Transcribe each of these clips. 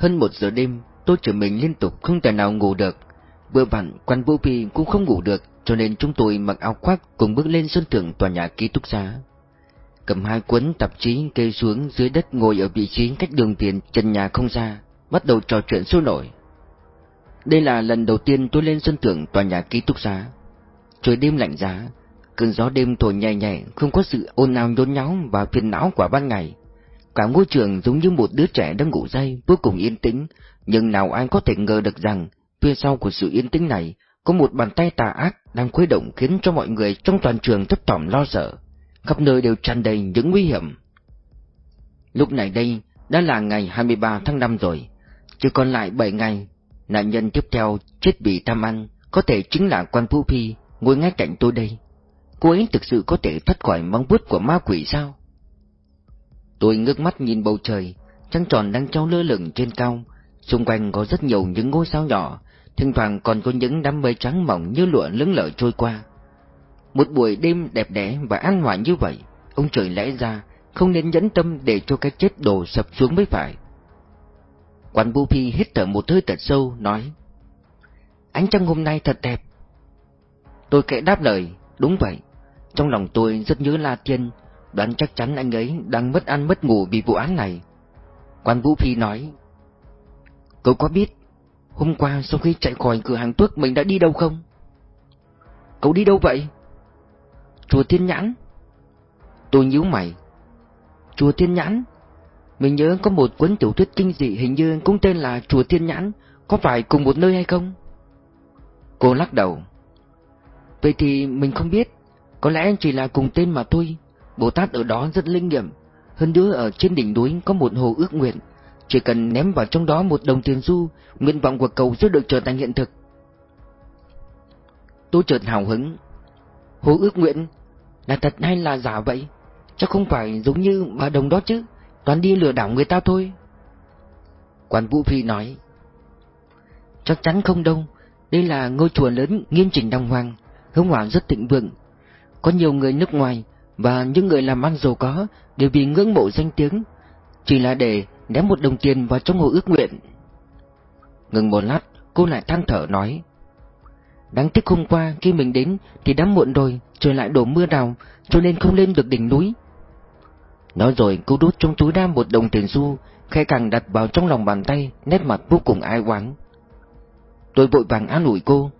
Hơn một giờ đêm, tôi trở mình liên tục không thể nào ngủ được. Vừa vặn, quan Vũ Phi cũng không ngủ được, cho nên chúng tôi mặc áo khoác cùng bước lên sân thượng tòa nhà ký túc xá. Cầm hai cuốn tạp chí kê xuống dưới đất ngồi ở vị trí cách đường tiền chân nhà không xa, bắt đầu trò chuyện sôi nổi. Đây là lần đầu tiên tôi lên sân thượng tòa nhà ký túc xá. Trời đêm lạnh giá, cơn gió đêm thổi nhẹ nhẹ, không có sự ồn ào nhốn nháo và phiền não của ban ngày. Cả ngôi trường giống như một đứa trẻ đang ngủ say, vô cùng yên tĩnh, nhưng nào ai có thể ngờ được rằng, phía sau của sự yên tĩnh này, có một bàn tay tà ác đang khuấy động khiến cho mọi người trong toàn trường thấp thỏm lo sợ. Khắp nơi đều tràn đầy những nguy hiểm. Lúc này đây, đã là ngày 23 tháng 5 rồi, chỉ còn lại 7 ngày. Nạn nhân tiếp theo chết vì tham ăn, có thể chính là quan Phú Phi, ngồi ngay cạnh tôi đây. Cô ấy thực sự có thể thoát khỏi mong bút của ma quỷ sao? Tôi ngước mắt nhìn bầu trời, trăng tròn đang treo lơ lửng trên cao, xung quanh có rất nhiều những ngôi sao nhỏ, thỉnh thoảng còn có những đám mây trắng mỏng như lụa lững lờ trôi qua. Một buổi đêm đẹp đẽ và an hòa như vậy, ông trời lẽ ra không nên nhẫn tâm để cho cái chết đổ sập xuống mới phải. Quan Bu Phi hít thở một hơi thật sâu, nói Ánh trăng hôm nay thật đẹp. Tôi kệ đáp lời, đúng vậy. Trong lòng tôi rất nhớ La Tiên, đoán chắc chắn anh ấy đang mất ăn mất ngủ vì vụ án này. Quan Vũ Phi nói, Cậu có biết Hôm qua sau khi chạy khỏi cửa hàng thuốc mình đã đi đâu không? Cậu đi đâu vậy? Chùa Thiên Nhãn Tôi nhíu mày Chùa Thiên Nhãn Mình nhớ có một cuốn tiểu thuyết kinh dị hình như cũng tên là Chùa Thiên Nhãn, Có phải cùng một nơi hay không? Cô lắc đầu Vậy thì mình không biết, Có lẽ chỉ là cùng tên mà thôi Bồ Tát ở đó rất linh nghiệm Hơn nữa ở trên đỉnh núi có một hồ ước nguyện chỉ cần ném vào trong đó một đồng tiền xu, nguyện vọng của cậu sẽ được trở thành hiện thực. Tôi chợt hào hứng. Hồ ước nguyện là thật hay là giả vậy? Chắc không phải giống như bà đồng đó chứ, toàn đi lừa đảo người ta thôi. Quan Vũ Phi nói. Chắc chắn không đâu, đây là ngôi chùa lớn nghiêm chỉnh đàng hoàng, hương hỏa rất thịnh vượng. Có nhiều người nước ngoài và những người làm ăn giàu có đều vì ngưỡng mộ danh tiếng, chỉ là để ném một đồng tiền vào trong hồ ước nguyện. Ngừng một lát, cô lại than thở nói. Đáng tiếc hôm qua khi mình đến thì đã muộn rồi, trời lại đổ mưa đào, cho nên không lên được đỉnh núi. Nói rồi cô đút trong túi ra một đồng tiền xu, khe càng đặt vào trong lòng bàn tay, nét mặt vô cùng ai oán. Tôi vội vàng an ủi cô.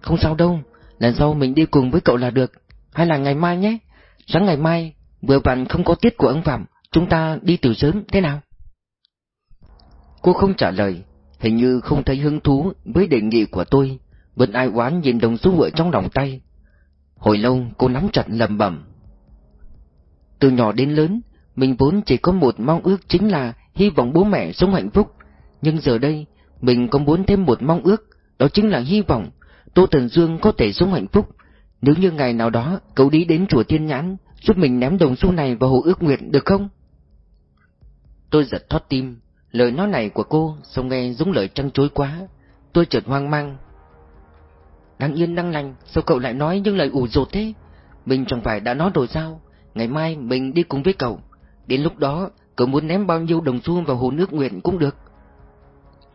Không sao đâu, lần sau mình đi cùng với cậu là được, hay là ngày mai nhé. Sáng ngày mai, vừa vặn không có tiết của ông Phạm, chúng ta đi từ sớm thế nào? Cô không trả lời, hình như không thấy hứng thú với đề nghị của tôi, vẫn ai oán nhìn đồng xu vợ trong lòng tay. Hồi lâu cô nắm chặt lầm bẩm. Từ nhỏ đến lớn, mình vốn chỉ có một mong ước chính là hy vọng bố mẹ sống hạnh phúc, nhưng giờ đây, mình có muốn thêm một mong ước, đó chính là hy vọng Tô Tần Dương có thể sống hạnh phúc. Nếu như ngày nào đó cậu đi đến chùa Thiên Nhãn, giúp mình ném đồng xu này vào hồ ước nguyện được không? Tôi giật thoát tim, Lời nói này của cô Xong nghe giống lời trăng chối quá. Tôi chợt hoang mang. Đang yên đang lành Sao cậu lại nói những lời ủ rột thế? Mình chẳng phải đã nói rồi sao? Ngày mai mình đi cùng với cậu. Đến lúc đó cậu muốn ném bao nhiêu đồng xu vào hồ nước nguyện cũng được.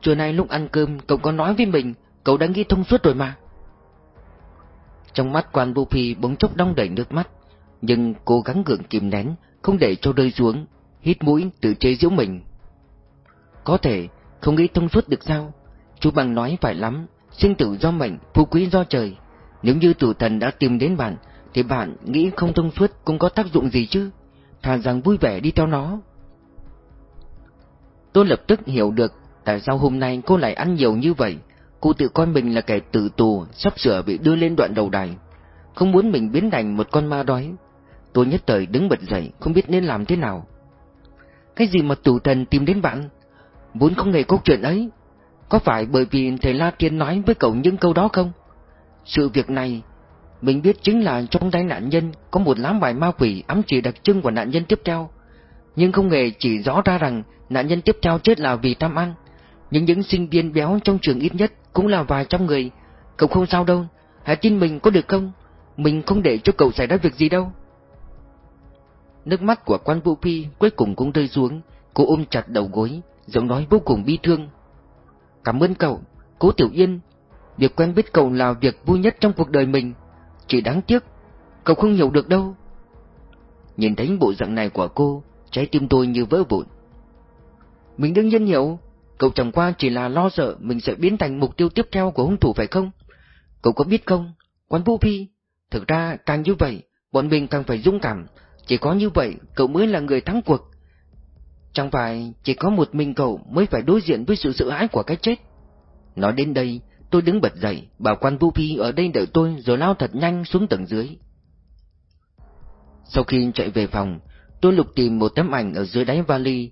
Trưa nay lúc ăn cơm cậu có nói với mình Cậu đã nghĩ thông suốt rồi mà. Trong mắt quan vô phi bỗng chốc đong đầy nước mắt Nhưng cố gắng gượng kìm nén Không để cho rơi xuống Hít mũi tự chế giễu mình có thể, không nghĩ thông suốt được sao? Chú bằng nói phải lắm, sinh tử do mệnh, phú quý do trời. Nếu như tử thần đã tìm đến bạn, thì bạn nghĩ không thông suốt cũng có tác dụng gì chứ? Thà rằng vui vẻ đi theo nó. Tôi lập tức hiểu được tại sao hôm nay cô lại ăn nhiều như vậy. Cô tự coi mình là kẻ tử tù, sắp sửa bị đưa lên đoạn đầu đài. Không muốn mình biến thành một con ma đói. Tôi nhất thời đứng bật dậy, không biết nên làm thế nào. Cái gì mà tù thần tìm đến bạn? vốn không hề có chuyện ấy. Có phải bởi vì thầy La Tiên nói với cậu những câu đó không? Sự việc này, mình biết chính là trong tay nạn nhân có một lá bài ma quỷ ám chỉ đặc trưng của nạn nhân tiếp theo. Nhưng không hề chỉ rõ ra rằng nạn nhân tiếp theo chết là vì tham ăn. Nhưng những sinh viên béo trong trường ít nhất cũng là vài trăm người. Cậu không sao đâu, hãy tin mình có được không? Mình không để cho cậu xảy ra việc gì đâu. Nước mắt của quan Vũ Phi cuối cùng cũng rơi xuống, cô ôm chặt đầu gối, giọng nói vô cùng bi thương. Cảm ơn cậu, cố Tiểu Yên. Việc quen biết cậu là việc vui nhất trong cuộc đời mình. Chỉ đáng tiếc, cậu không hiểu được đâu. Nhìn thấy bộ dạng này của cô, trái tim tôi như vỡ vụn. Mình đương nhiên hiểu, cậu chẳng qua chỉ là lo sợ mình sẽ biến thành mục tiêu tiếp theo của hung thủ phải không? Cậu có biết không, quan Vũ Phi, thực ra càng như vậy, bọn mình càng phải dũng cảm, chỉ có như vậy cậu mới là người thắng cuộc. Chẳng phải chỉ có một mình cậu mới phải đối diện với sự sợ hãi của cái chết. Nói đến đây, tôi đứng bật dậy, bảo quan Vũ Phi ở đây đợi tôi rồi lao thật nhanh xuống tầng dưới. Sau khi chạy về phòng, tôi lục tìm một tấm ảnh ở dưới đáy vali,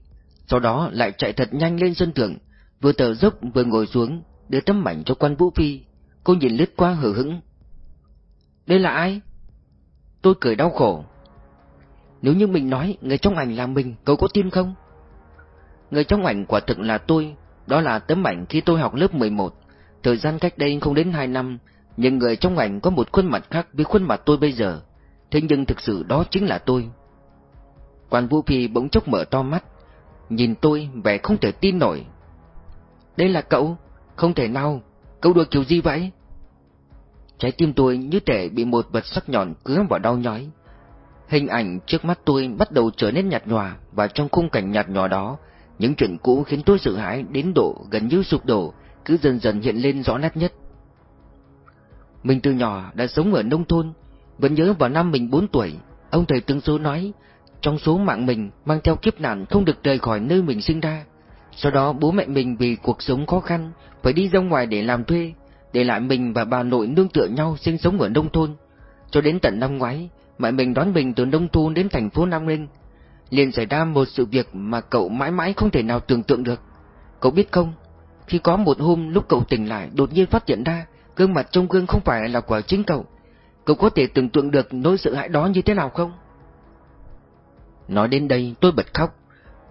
sau đó lại chạy thật nhanh lên sân thượng, vừa tờ dốc vừa ngồi xuống, đưa tấm ảnh cho quan Vũ Phi. Cô nhìn lướt qua hờ hững. Đây là ai? Tôi cười đau khổ. Nếu như mình nói người trong ảnh là mình, cậu có tin không? Người trong ảnh quả thực là tôi, đó là tấm ảnh khi tôi học lớp 11. Thời gian cách đây không đến 2 năm, nhưng người trong ảnh có một khuôn mặt khác với khuôn mặt tôi bây giờ. Thế nhưng thực sự đó chính là tôi. Quan Vũ Phi bỗng chốc mở to mắt, nhìn tôi vẻ không thể tin nổi. Đây là cậu? Không thể nào, cậu đùa kiểu gì vậy? Trái tim tôi như thể bị một vật sắc nhọn cứa vào đau nhói. Hình ảnh trước mắt tôi bắt đầu trở nên nhạt nhòa và trong khung cảnh nhạt nhòa đó, những chuyện cũ khiến tôi sợ hãi đến độ gần như sụp đổ, cứ dần dần hiện lên rõ nét nhất. Mình từ nhỏ đã sống ở nông thôn, vẫn nhớ vào năm mình 4 tuổi, ông thầy tương số nói, trong số mạng mình mang theo kiếp nạn không được rời khỏi nơi mình sinh ra. Sau đó bố mẹ mình vì cuộc sống khó khăn, phải đi ra ngoài để làm thuê, để lại mình và bà nội nương tựa nhau sinh sống ở nông thôn. Cho đến tận năm ngoái, mẹ mình đón mình từ nông thôn đến thành phố Nam Ninh. liền xảy ra một sự việc mà cậu mãi mãi không thể nào tưởng tượng được. Cậu biết không, khi có một hôm lúc cậu tỉnh lại đột nhiên phát hiện ra gương mặt trong gương không phải là của chính cậu. Cậu có thể tưởng tượng được nỗi sợ hãi đó như thế nào không? Nói đến đây tôi bật khóc.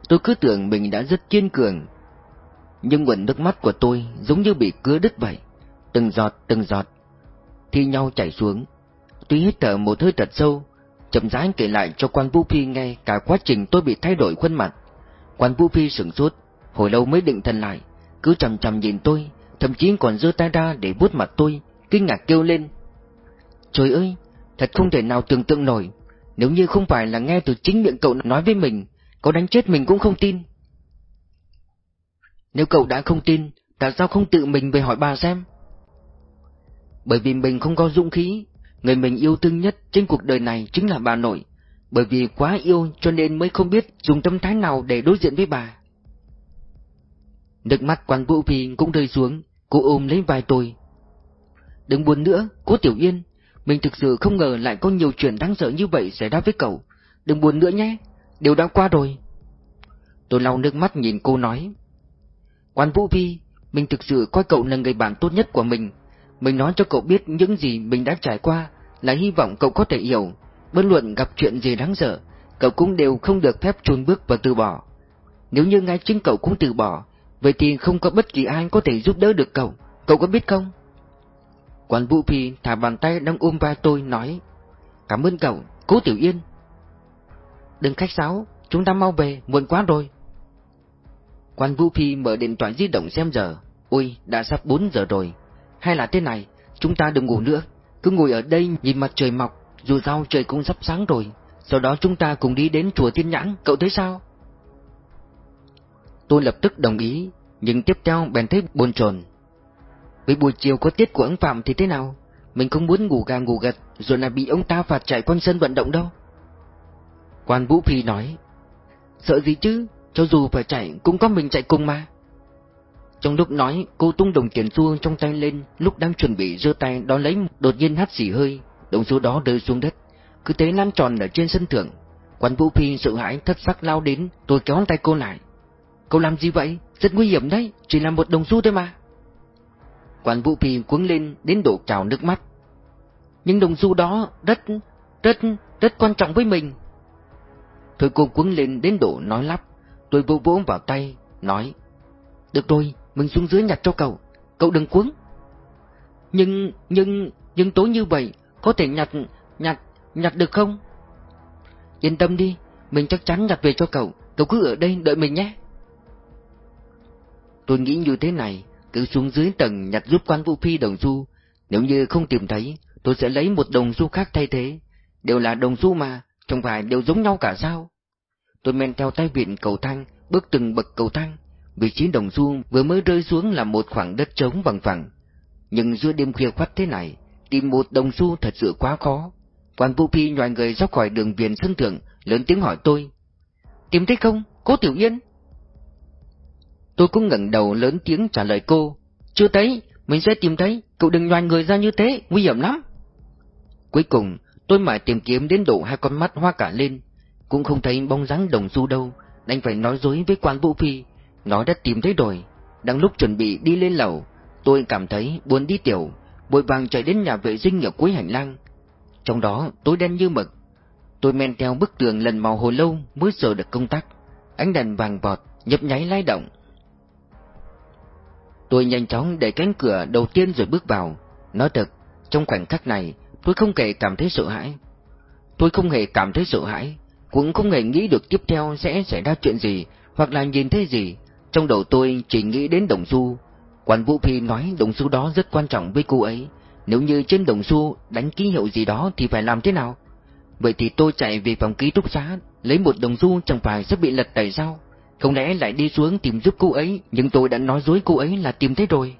Tôi cứ tưởng mình đã rất kiên cường. Nhưng nguồn nước mắt của tôi giống như bị cứa đứt vậy. Từng giọt từng giọt. Thi nhau chảy xuống. Tôi hít thở một hơi thật sâu. Chậm rãi kể lại cho quan Vũ Phi nghe cả quá trình tôi bị thay đổi khuôn mặt. Quan Vũ Phi sửng sốt, hồi lâu mới định thần lại, cứ chầm chầm nhìn tôi, thậm chí còn giơ tay ra để vuốt mặt tôi, kinh ngạc kêu lên. Trời ơi, thật không thể nào tưởng tượng nổi, nếu như không phải là nghe từ chính miệng cậu nói với mình, có đánh chết mình cũng không tin. Nếu cậu đã không tin, tại sao không tự mình về hỏi bà xem? Bởi vì mình không có dũng khí, người mình yêu thương nhất trên cuộc đời này chính là bà nội, bởi vì quá yêu cho nên mới không biết dùng tâm thái nào để đối diện với bà. Nước mắt quan vũ phi cũng rơi xuống, cô ôm lấy vai tôi. Đừng buồn nữa, cố Tiểu Yên, mình thực sự không ngờ lại có nhiều chuyện đáng sợ như vậy xảy ra với cậu. Đừng buồn nữa nhé, điều đã qua rồi. Tôi lau nước mắt nhìn cô nói. Quan Vũ Vi, mình thực sự coi cậu là người bạn tốt nhất của mình. Mình nói cho cậu biết những gì mình đã trải qua, là hy vọng cậu có thể hiểu. Bất luận gặp chuyện gì đáng sợ, cậu cũng đều không được phép chôn bước và từ bỏ. Nếu như ngay chính cậu cũng từ bỏ, vậy thì không có bất kỳ ai có thể giúp đỡ được cậu, cậu có biết không? Quan Vũ Phi thả bàn tay đang ôm vai tôi nói Cảm ơn cậu, cố Tiểu Yên. Đừng khách sáo, chúng ta mau về, muộn quá rồi. Quan Vũ Phi mở điện thoại di động xem giờ. Ôi, đã sắp 4 giờ rồi. Hay là thế này, chúng ta đừng ngủ nữa. Cứ ngồi ở đây nhìn mặt trời mọc Dù sao trời cũng sắp sáng rồi. Sau đó chúng ta cùng đi đến chùa Thiên Nhãn, cậu thấy sao? Tôi lập tức đồng ý Nhưng tiếp theo bèn thấy buồn chồn với buổi chiều có tiết của ông Phạm thì thế nào? Mình không muốn ngủ gà ngủ gật rồi lại bị ông ta phạt chạy quanh sân vận động đâu. Quan Vũ Phi nói, sợ gì chứ, cho dù phải chạy cũng có mình chạy cùng mà. Trong lúc nói, cô tung đồng tiền xu trong tay lên, lúc đang chuẩn bị giơ tay đón lấy, đột nhiên hắt xỉ hơi, đồng xu đó rơi xuống đất, cứ thế lan tròn ở trên sân thượng. Quan Vũ Phi sợ hãi thất sắc lao đến, tôi kéo tay cô lại. Cô làm gì vậy? Rất nguy hiểm đấy, chỉ là một đồng xu thôi mà. Quan Vũ Phi cuống lên đến độ trào nước mắt. Nhưng đồng xu đó rất, rất, rất quan trọng với mình. Thôi cô cuống lên đến độ nói lắp, tôi vỗ vỗ vào tay, nói. Được rồi, mình xuống dưới nhặt cho cậu, cậu đừng cuống. Nhưng, nhưng, nhưng tối như vậy, có thể nhặt, nhặt, nhặt được không? Yên tâm đi, mình chắc chắn nhặt về cho cậu, cậu cứ ở đây đợi mình nhé. Tôi nghĩ như thế này, cứ xuống dưới tầng nhặt giúp quan Vũ Phi đồng xu. Nếu như không tìm thấy, tôi sẽ lấy một đồng xu khác thay thế. Đều là đồng xu mà, chẳng phải đều giống nhau cả sao? Tôi men theo tay vịn cầu thang, bước từng bậc cầu thang. Vị trí đồng xu vừa mới rơi xuống là một khoảng đất trống bằng phẳng. Nhưng giữa đêm khuya khoắt thế này, tìm một đồng xu thật sự quá khó. Quan Vũ Phi nhòi người ra khỏi đường viền sân thượng, lớn tiếng hỏi tôi. Tìm thấy không, cố Tiểu Yên? Tôi cũng ngẩng đầu lớn tiếng trả lời cô. Chưa thấy, mình sẽ tìm thấy, cậu đừng nhòi người ra như thế, nguy hiểm lắm. Cuối cùng, tôi mãi tìm kiếm đến độ hai con mắt hoa cả lên, cũng không thấy bóng dáng đồng xu đâu, đành phải nói dối với quan Vũ Phi, nói đã tìm thấy rồi. Đang lúc chuẩn bị đi lên lầu, tôi cảm thấy buồn đi tiểu, bội vàng chạy đến nhà vệ sinh ở cuối hành lang. Trong đó tối đen như mực. Tôi men theo bức tường lần màu hồi lâu mới sờ được công tắc. Ánh đèn vàng vọt, nhấp nháy lay động. Tôi nhanh chóng đẩy cánh cửa đầu tiên rồi bước vào. Nói thật, trong khoảnh khắc này, tôi không hề cảm thấy sợ hãi. Tôi không hề cảm thấy sợ hãi, cũng không hề nghĩ được tiếp theo sẽ xảy ra chuyện gì, hoặc là nhìn thấy gì. Trong đầu tôi chỉ nghĩ đến đồng xu. Quan Vũ Phi nói đồng xu đó rất quan trọng với cô ấy. Nếu như trên đồng xu đánh ký hiệu gì đó thì phải làm thế nào? Vậy thì tôi chạy về phòng ký túc xá, lấy một đồng xu chẳng phải sẽ bị lật tẩy sao? Không lẽ lại đi xuống tìm giúp cô ấy, nhưng tôi đã nói dối cô ấy là tìm thấy rồi.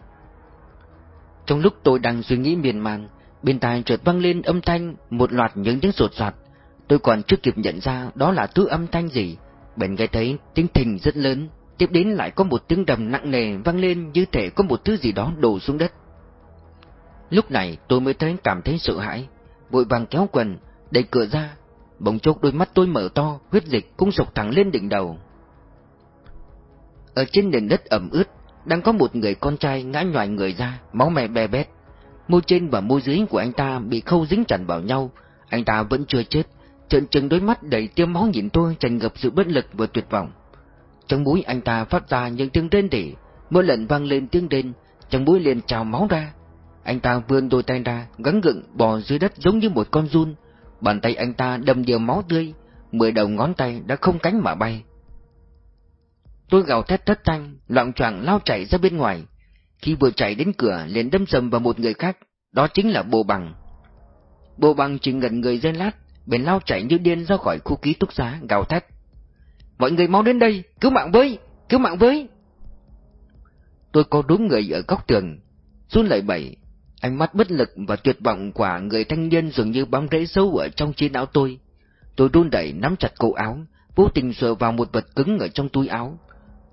Trong lúc tôi đang suy nghĩ miền man, bên tai chợt vang lên âm thanh một loạt những tiếng sột soạt. Tôi còn chưa kịp nhận ra đó là thứ âm thanh gì, bèn nghe thấy tiếng thình rất lớn, tiếp đến lại có một tiếng đầm nặng nề vang lên như thể có một thứ gì đó đổ xuống đất. Lúc này tôi mới thấy cảm thấy sợ hãi, vội vàng kéo quần, đẩy cửa ra, bỗng chốc đôi mắt tôi mở to, huyết dịch cũng sộc thẳng lên đỉnh đầu. Ở trên nền đất ẩm ướt, đang có một người con trai ngã nhòi người ra, máu me be bét. Môi trên và môi dưới của anh ta bị khâu dính chặt vào nhau, anh ta vẫn chưa chết, trợn trừng đôi mắt đầy tiêm máu nhìn tôi tràn ngập sự bất lực và tuyệt vọng. Trong mũi anh ta phát ra những tiếng rên rỉ, mỗi lần vang lên tiếng rên, trong mũi liền trào máu ra. Anh ta vươn đôi tay ra, gắn gượng bò dưới đất giống như một con run. Bàn tay anh ta đầm điều máu tươi, mười đầu ngón tay đã không cánh mà bay. Tôi gào thét thất thanh, loạn choạng lao chạy ra bên ngoài. Khi vừa chạy đến cửa liền đâm sầm vào một người khác, đó chính là Bồ Bằng. Bồ Bằng chỉ ngẩn người dây lát, bèn lao chạy như điên ra khỏi khu ký túc xá, gào thét. Mọi người mau đến đây, cứu mạng với, cứu mạng với. Tôi có đúng người ở góc tường, run lại bẩy, ánh mắt bất lực và tuyệt vọng của người thanh niên dường như bám rễ sâu ở trong trí não tôi. Tôi run đẩy nắm chặt cổ áo, vô tình sờ vào một vật cứng ở trong túi áo.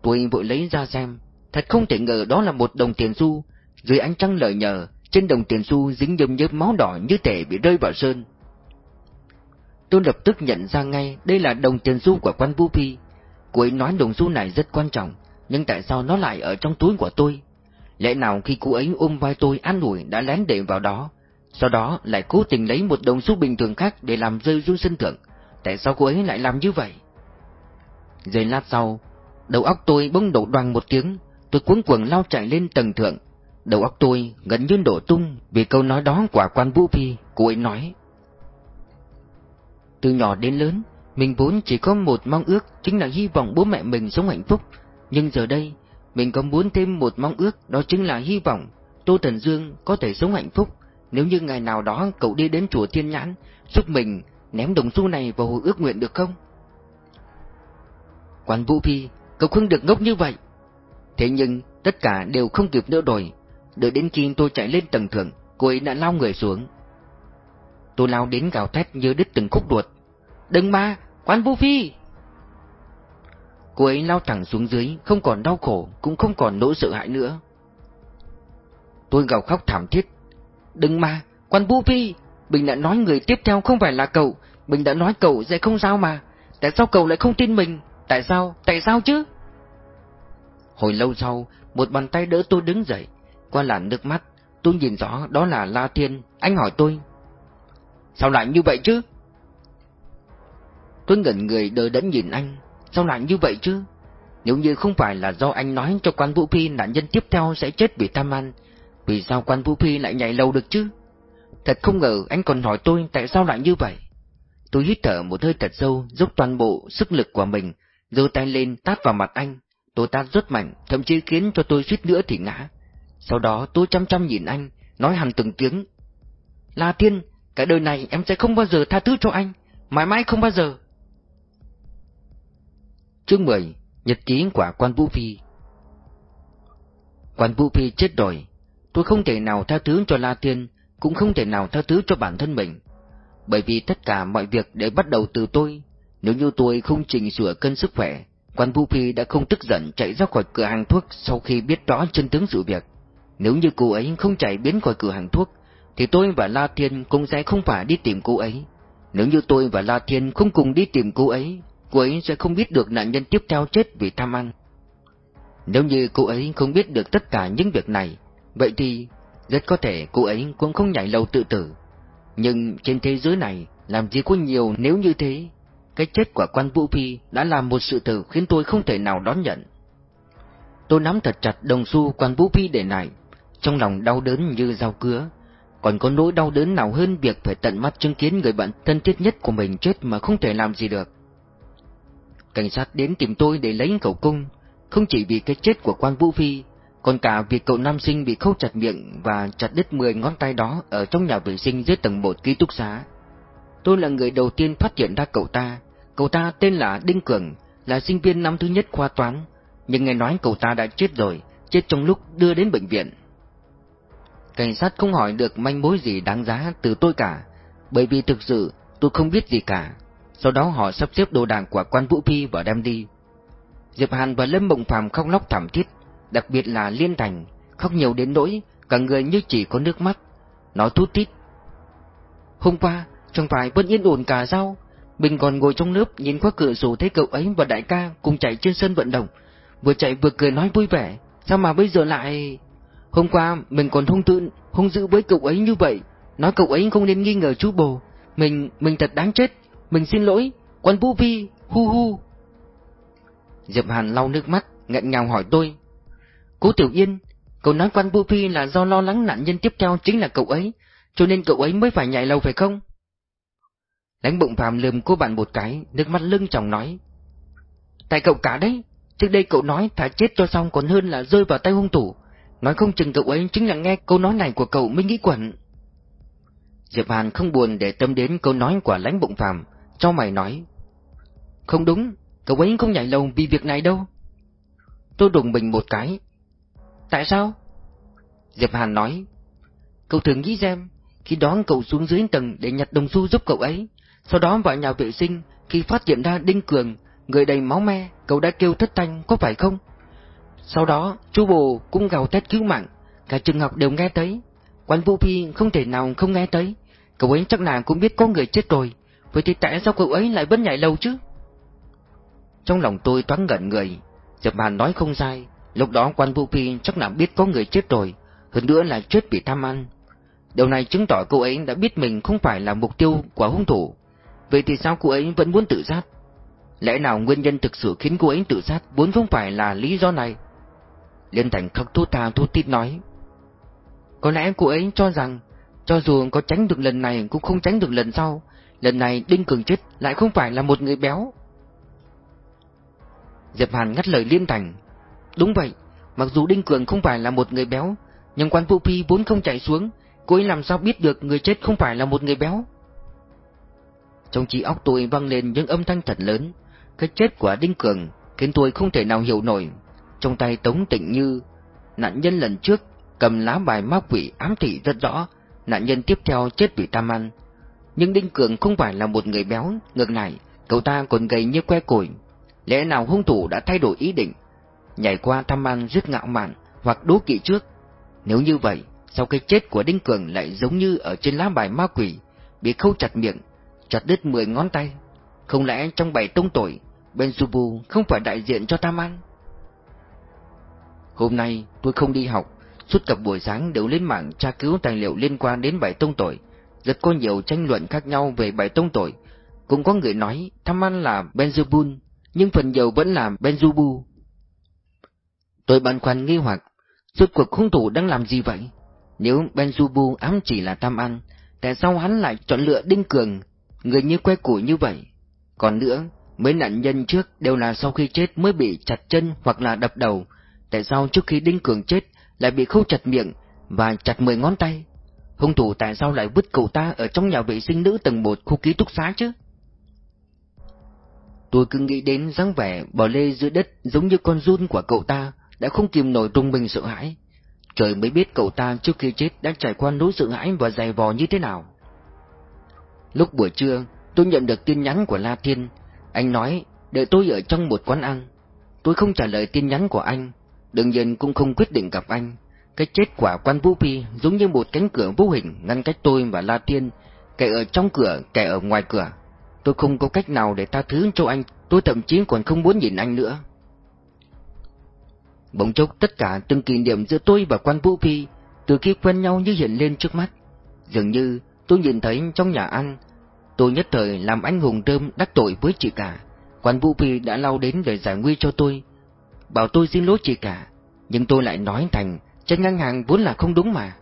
Tôi vội lấy ra xem, thật không thể ngờ đó là một đồng tiền xu, dưới ánh trăng lợi nhờ, trên đồng tiền xu dính nhâm nhớp máu đỏ như thể bị rơi vào sơn. Tôi lập tức nhận ra ngay đây là đồng tiền xu của quan Vũ Phi. Cô ấy nói đồng xu này rất quan trọng, nhưng tại sao nó lại ở trong túi của tôi? Lẽ nào khi cô ấy ôm vai tôi an ủi đã lén để vào đó, sau đó lại cố tình lấy một đồng xu bình thường khác để làm rơi xuống sân thượng? Tại sao cô ấy lại làm như vậy? Giây lát sau, đầu óc tôi bỗng đổ đoàn một tiếng, tôi cuống cuồng lao chạy lên tầng thượng. Đầu óc tôi gần như đổ tung vì câu nói đó của quan Vũ Phi, cô ấy nói. Từ nhỏ đến lớn, mình vốn chỉ có một mong ước chính là hy vọng bố mẹ mình sống hạnh phúc. Nhưng giờ đây, mình có muốn thêm một mong ước đó chính là hy vọng Tô Thần Dương có thể sống hạnh phúc nếu như ngày nào đó cậu đi đến chùa Thiên Nhãn giúp mình ném đồng xu này vào hồ ước nguyện được không? Quan Vũ Phi, cậu không được ngốc như vậy. Thế nhưng tất cả đều không kịp nữa rồi. Đợi đến khi tôi chạy lên tầng thượng, cô ấy đã lao người xuống. Tôi lao đến gào thét như đứt từng khúc ruột. Đừng mà, quan Vũ Phi! Cô ấy lao thẳng xuống dưới, không còn đau khổ, cũng không còn nỗi sợ hãi nữa. Tôi gào khóc thảm thiết. Đừng mà, quan Vũ Phi! mình đã nói người tiếp theo không phải là cậu, mình đã nói cậu sẽ không sao mà. Tại sao cậu lại không tin mình? Tại sao? Tại sao chứ? Hồi lâu sau, một bàn tay đỡ tôi đứng dậy. Qua làn nước mắt, tôi nhìn rõ đó là La Thiên. Anh hỏi tôi. Sao lại như vậy chứ? Tôi ngẩn người đờ đẫn nhìn anh. Sao lại như vậy chứ? Nếu như không phải là do anh nói cho quan Vũ Phi nạn nhân tiếp theo sẽ chết vì tham ăn, vì sao quan Vũ Phi lại nhảy lầu được chứ? Thật không ngờ anh còn hỏi tôi tại sao lại như vậy. Tôi hít thở một hơi thật sâu, dốc toàn bộ sức lực của mình, giơ tay lên tát vào mặt anh. tôi tát rất mạnh, thậm chí khiến cho tôi suýt nữa thì ngã. Sau đó tôi chăm chăm nhìn anh, nói hẳn từng tiếng. La Thiên, cả đời này em sẽ không bao giờ tha thứ cho anh, mãi mãi không bao giờ. Chương 10 Nhật ký của quan Vũ Phi Quan Vũ Phi chết rồi, tôi không thể nào tha thứ cho La Thiên, cũng không thể nào tha thứ cho bản thân mình. Bởi vì tất cả mọi việc đều bắt đầu từ tôi, nếu như tôi không chỉnh sửa cân sức khỏe, quan Vũ Phi đã không tức giận chạy ra khỏi cửa hàng thuốc sau khi biết rõ chân tướng sự việc. Nếu như cô ấy không chạy biến khỏi cửa hàng thuốc, thì tôi và La Thiên cũng sẽ không phải đi tìm cô ấy. Nếu như tôi và La Thiên không cùng đi tìm cô ấy, cô ấy sẽ không biết được nạn nhân tiếp theo chết vì tham ăn. Nếu như cô ấy không biết được tất cả những việc này, vậy thì rất có thể cô ấy cũng không nhảy lầu tự tử. Nhưng trên thế giới này, làm gì có nhiều nếu như thế. Cái chết của quan Vũ Phi đã làm một sự tử khiến tôi không thể nào đón nhận. Tôi nắm thật chặt đồng xu quan Vũ Phi để lại, trong lòng đau đớn như dao cứa. Còn có nỗi đau đớn nào hơn việc phải tận mắt chứng kiến người bạn thân thiết nhất của mình chết mà không thể làm gì được. Cảnh sát đến tìm tôi để lấy khẩu cung, không chỉ vì cái chết của quan Vũ Phi, còn cả việc cậu nam sinh bị khâu chặt miệng và chặt đứt 10 ngón tay đó ở trong nhà vệ sinh dưới tầng 1 ký túc xá. Tôi là người đầu tiên phát hiện ra cậu ta, cậu ta tên là Đinh Cường, là sinh viên năm thứ nhất khoa toán, nhưng nghe nói cậu ta đã chết rồi, chết trong lúc đưa đến bệnh viện. Cảnh sát không hỏi được manh mối gì đáng giá từ tôi cả, bởi vì thực sự tôi không biết gì cả. Sau đó họ sắp xếp đồ đạc của quan Vũ Phi và đem đi. Diệp Hàn và Lâm Mộng Phàm khóc lóc thảm thiết, đặc biệt là Liên Thành, khóc nhiều đến nỗi cả người như chỉ có nước mắt, nói thút thít. Hôm qua, chẳng phải vẫn yên ổn cả sao? Mình còn ngồi trong lớp nhìn qua cửa sổ thấy cậu ấy và đại ca cùng chạy trên sân vận động, vừa chạy vừa cười nói vui vẻ, sao mà bây giờ lại... Hôm qua mình còn hung tự, hung dữ với cậu ấy như vậy, nói cậu ấy không nên nghi ngờ chú bồ. Mình, mình thật đáng chết, mình xin lỗi, quan Vũ Vi, hu hu. Diệp Hàn lau nước mắt, ngẹn ngào hỏi tôi. Cố Tiểu Yên, cậu nói quan Vũ Phi là do lo lắng nạn nhân tiếp theo chính là cậu ấy, cho nên cậu ấy mới phải nhảy lầu phải không? Đánh bụng phàm lườm cô bạn một cái, nước mắt lưng chồng nói. Tại cậu cả đấy, trước đây cậu nói thả chết cho xong còn hơn là rơi vào tay hung thủ, Nói không chừng cậu ấy chính là nghe câu nói này của cậu mới nghĩ quẩn. Diệp Hàn không buồn để tâm đến câu nói của lãnh bụng phàm, cho mày nói. Không đúng, cậu ấy không nhảy lầu vì việc này đâu. Tôi đùng mình một cái. Tại sao? Diệp Hàn nói. Cậu thường nghĩ xem, khi đó cậu xuống dưới tầng để nhặt đồng xu giúp cậu ấy, sau đó vào nhà vệ sinh, khi phát hiện ra Đinh Cường, người đầy máu me, cậu đã kêu thất thanh, có phải không? Sau đó, chú bồ cũng gào thét cứu mạng, cả trường học đều nghe thấy. Quan Vũ Phi không thể nào không nghe thấy, cậu ấy chắc là cũng biết có người chết rồi, vậy thì tại sao cậu ấy lại vẫn nhảy lâu chứ? Trong lòng tôi toán ngẩn người, Diệp Hàn nói không sai, lúc đó quan Vũ Phi chắc là biết có người chết rồi, hơn nữa là chết vì tham ăn. Điều này chứng tỏ cô ấy đã biết mình không phải là mục tiêu của hung thủ, vậy thì sao cô ấy vẫn muốn tự sát? Lẽ nào nguyên nhân thực sự khiến cô ấy tự sát vốn không phải là lý do này? Liên Thành khóc thút tha thút tít nói. Có lẽ cô ấy cho rằng, cho dù có tránh được lần này cũng không tránh được lần sau, lần này Đinh Cường chết lại không phải là một người béo. Diệp Hàn ngắt lời Liên Thành. Đúng vậy, mặc dù Đinh Cường không phải là một người béo, nhưng quan Vũ Phi vốn không chạy xuống, cô ấy làm sao biết được người chết không phải là một người béo. Trong trí óc tôi vang lên những âm thanh thật lớn, cái chết của Đinh Cường khiến tôi không thể nào hiểu nổi trong tay Tống Tịnh Như. Nạn nhân lần trước cầm lá bài ma quỷ ám thị rất rõ, nạn nhân tiếp theo chết vì tham ăn. Nhưng Đinh Cường không phải là một người béo, ngược lại, cậu ta còn gầy như que củi. Lẽ nào hung thủ đã thay đổi ý định, nhảy qua tham ăn rất ngạo mạn hoặc đố kỵ trước? Nếu như vậy, sau cái chết của Đinh Cường lại giống như ở trên lá bài ma quỷ, bị khâu chặt miệng, chặt đứt 10 ngón tay. Không lẽ trong bảy tông tội, Benzubu không phải đại diện cho Tam An? Hôm nay tôi không đi học, suốt cả buổi sáng đều lên mạng tra cứu tài liệu liên quan đến bảy tông tội. Rất có nhiều tranh luận khác nhau về bảy tông tội. Cũng có người nói Tam An là Benzubun, nhưng phần nhiều vẫn là Benzubu. Tôi băn khoăn nghi hoặc, suốt cuộc hung thủ đang làm gì vậy? Nếu Benzubu ám chỉ là Tam An, tại sao hắn lại chọn lựa Đinh Cường, người như que củi như vậy? Còn nữa, Mấy nạn nhân trước đều là sau khi chết mới bị chặt chân hoặc là đập đầu. Tại sao trước khi Đinh Cường chết lại bị khâu chặt miệng và chặt mười ngón tay? Hung thủ tại sao lại vứt cậu ta ở trong nhà vệ sinh nữ tầng 1 khu ký túc xá chứ? Tôi cứ nghĩ đến dáng vẻ bò lê dưới đất giống như con run của cậu ta đã không kìm nổi rung mình sợ hãi. Trời mới biết cậu ta trước khi chết đã trải qua nỗi sợ hãi và dày vò như thế nào. Lúc buổi trưa, tôi nhận được tin nhắn của La Thiên. Anh nói, đợi tôi ở trong một quán ăn. Tôi không trả lời tin nhắn của anh, đương nhiên cũng không quyết định gặp anh. Cái chết quả quan Vũ Phi giống như một cánh cửa vô hình ngăn cách tôi và La Thiên, kẻ ở trong cửa, kẻ ở ngoài cửa. Tôi không có cách nào để tha thứ cho anh, tôi thậm chí còn không muốn nhìn anh nữa. Bỗng chốc tất cả từng kỷ niệm giữa tôi và quan Vũ Phi từ khi quen nhau như hiện lên trước mắt. Dường như tôi nhìn thấy trong nhà ăn, tôi nhất thời làm anh hùng đơm đắc tội với chị cả. Quan Vũ Phi đã lao đến để giải nguy cho tôi, bảo tôi xin lỗi chị cả, nhưng tôi lại nói thành trên ngân hàng vốn là không đúng mà.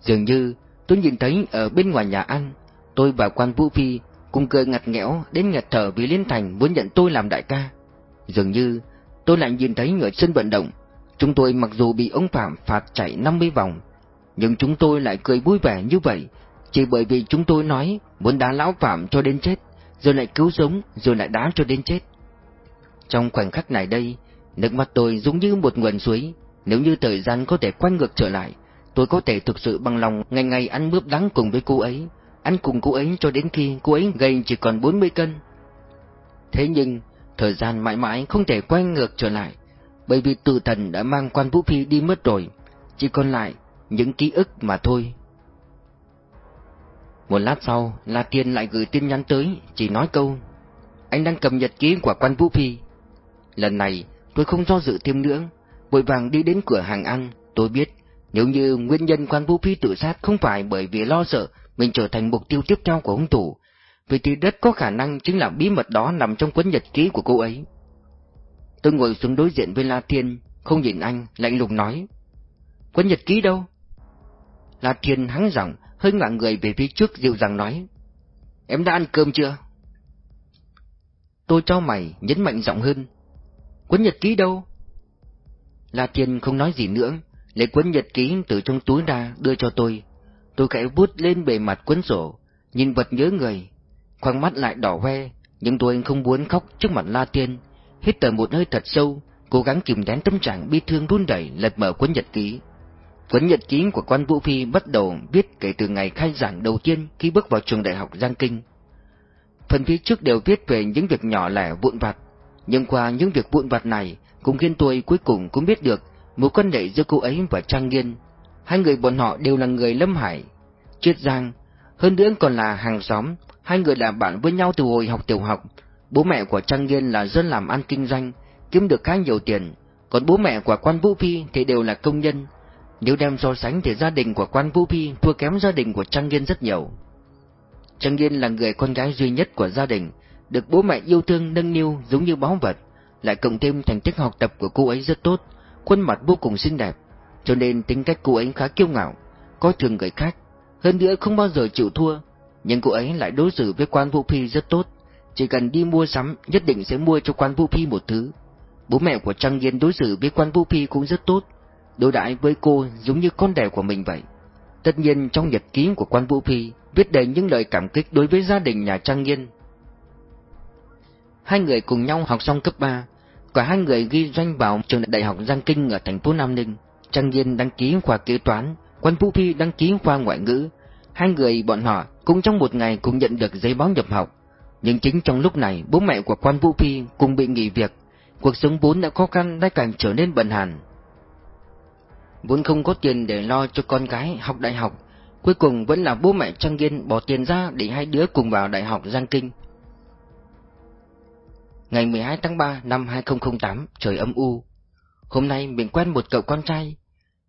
Dường như tôi nhìn thấy ở bên ngoài nhà ăn, tôi và quan Vũ Phi cùng cười ngặt nghẽo đến nghẹt thở vì Liên Thành muốn nhận tôi làm đại ca. Dường như tôi lại nhìn thấy người sân vận động, chúng tôi mặc dù bị ông Phạm phạt chạy 50 vòng, nhưng chúng tôi lại cười vui vẻ như vậy, chỉ bởi vì chúng tôi nói muốn đá lão Phạm cho đến chết, rồi lại cứu sống, rồi lại đá cho đến chết. Trong khoảnh khắc này đây, nước mắt tôi giống như một nguồn suối, nếu như thời gian có thể quay ngược trở lại, tôi có thể thực sự bằng lòng ngày ngày ăn mướp đắng cùng với cô ấy, ăn cùng cô ấy cho đến khi cô ấy gầy chỉ còn 40 cân. Thế nhưng, thời gian mãi mãi không thể quay ngược trở lại, bởi vì tự thần đã mang quan Vũ Phi đi mất rồi, chỉ còn lại những ký ức mà thôi. Một lát sau, La Tiên lại gửi tin nhắn tới, chỉ nói câu, anh đang cầm nhật ký của quan Vũ Phi. Lần này, tôi không do dự thêm nữa, vội vàng đi đến cửa hàng ăn, tôi biết, nếu như nguyên nhân quan Vũ Phi tự sát không phải bởi vì lo sợ mình trở thành mục tiêu tiếp theo của hung thủ, vì thì rất có khả năng chính là bí mật đó nằm trong cuốn nhật ký của cô ấy. Tôi ngồi xuống đối diện với La Thiên, không nhìn anh, lạnh lùng nói. Cuốn nhật ký đâu? La Thiên hắng giọng, hơi ngả người về phía trước dịu dàng nói. Em đã ăn cơm chưa? Tôi cho mày, nhấn mạnh giọng hơn. Cuốn nhật ký đâu? La Thiên không nói gì nữa, lấy cuốn nhật ký từ trong túi ra đưa cho tôi. Tôi khẽ bút lên bề mặt cuốn sổ, nhìn vật nhớ người, khoang mắt lại đỏ hoe, nhưng tôi không muốn khóc trước mặt La Thiên, Hít thở một hơi thật sâu, cố gắng kìm nén tâm trạng bi thương run đẩy lật mở cuốn nhật ký. Cuốn nhật ký của quan Vũ Phi bắt đầu viết kể từ ngày khai giảng đầu tiên khi bước vào trường đại học Giang Kinh. Phần phía trước đều viết về những việc nhỏ lẻ vụn vặt, nhưng qua những việc vụn vặt này cũng khiến tôi cuối cùng cũng biết được mối quan hệ giữa cô ấy và Trang Nghiên. Hai người bọn họ đều là người Lâm Hải, Chiết Giang, hơn nữa còn là hàng xóm, hai người là bạn với nhau từ hồi học tiểu học. Bố mẹ của Trang Nghiên là dân làm ăn kinh doanh, kiếm được khá nhiều tiền, còn bố mẹ của quan Vũ Phi thì đều là công nhân. Nếu đem so sánh thì gia đình của quan Vũ Phi thua kém gia đình của Trang Nghiên rất nhiều. Trang Nghiên là người con gái duy nhất của gia đình, được bố mẹ yêu thương nâng niu giống như báu vật, lại cộng thêm thành tích học tập của cô ấy rất tốt, khuôn mặt vô cùng xinh đẹp, cho nên tính cách cô ấy khá kiêu ngạo, coi thường người khác, hơn nữa không bao giờ chịu thua, nhưng cô ấy lại đối xử với quan Vũ Phi rất tốt, chỉ cần đi mua sắm nhất định sẽ mua cho quan Vũ Phi một thứ. Bố mẹ của Trang Nghiên đối xử với quan Vũ Phi cũng rất tốt, đối đãi với cô giống như con đẻ của mình vậy. Tất nhiên trong nhật ký của quan Vũ Phi viết đầy những lời cảm kích đối với gia đình nhà Trang Nghiên. Hai người cùng nhau học xong cấp 3, cả hai người ghi danh vào trường đại học Giang Kinh ở thành phố Nam Ninh. Trang Nghiên đăng ký khoa kế toán, quan Vũ Phi đăng ký khoa ngoại ngữ. Hai người bọn họ cũng trong một ngày cũng nhận được giấy báo nhập học. Nhưng chính trong lúc này, bố mẹ của quan Vũ Phi cùng bị nghỉ việc, cuộc sống vốn đã khó khăn đã càng trở nên bận hàn. Vốn không có tiền để lo cho con gái học đại học, cuối cùng vẫn là bố mẹ Trang yên bỏ tiền ra để hai đứa cùng vào đại học Giang Kinh. Ngày 12 tháng 3 năm 2008, trời âm u. Hôm nay mình quen một cậu con trai.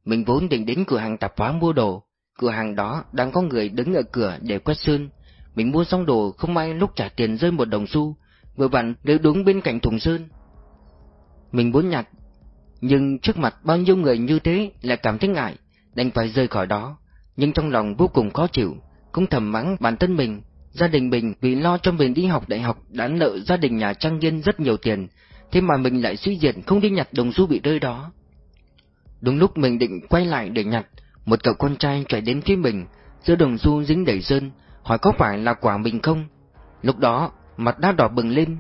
Mình vốn định đến cửa hàng tạp hóa mua đồ. Cửa hàng đó đang có người đứng ở cửa để quét sơn. Mình mua xong đồ không may lúc trả tiền rơi một đồng xu, vừa vặn rơi đúng bên cạnh thùng sơn. Mình muốn nhặt, nhưng trước mặt bao nhiêu người như thế lại cảm thấy ngại, đành phải rời khỏi đó. Nhưng trong lòng vô cùng khó chịu, cũng thầm mắng bản thân mình, Gia đình mình vì lo cho mình đi học đại học đã nợ gia đình nhà Trang viên rất nhiều tiền, thế mà mình lại suy diện không đi nhặt đồng xu bị rơi đó. Đúng lúc mình định quay lại để nhặt, một cậu con trai chạy đến phía mình, giữa đồng xu dính đầy sơn, hỏi có phải là quả mình không? Lúc đó, mặt đã đỏ bừng lên.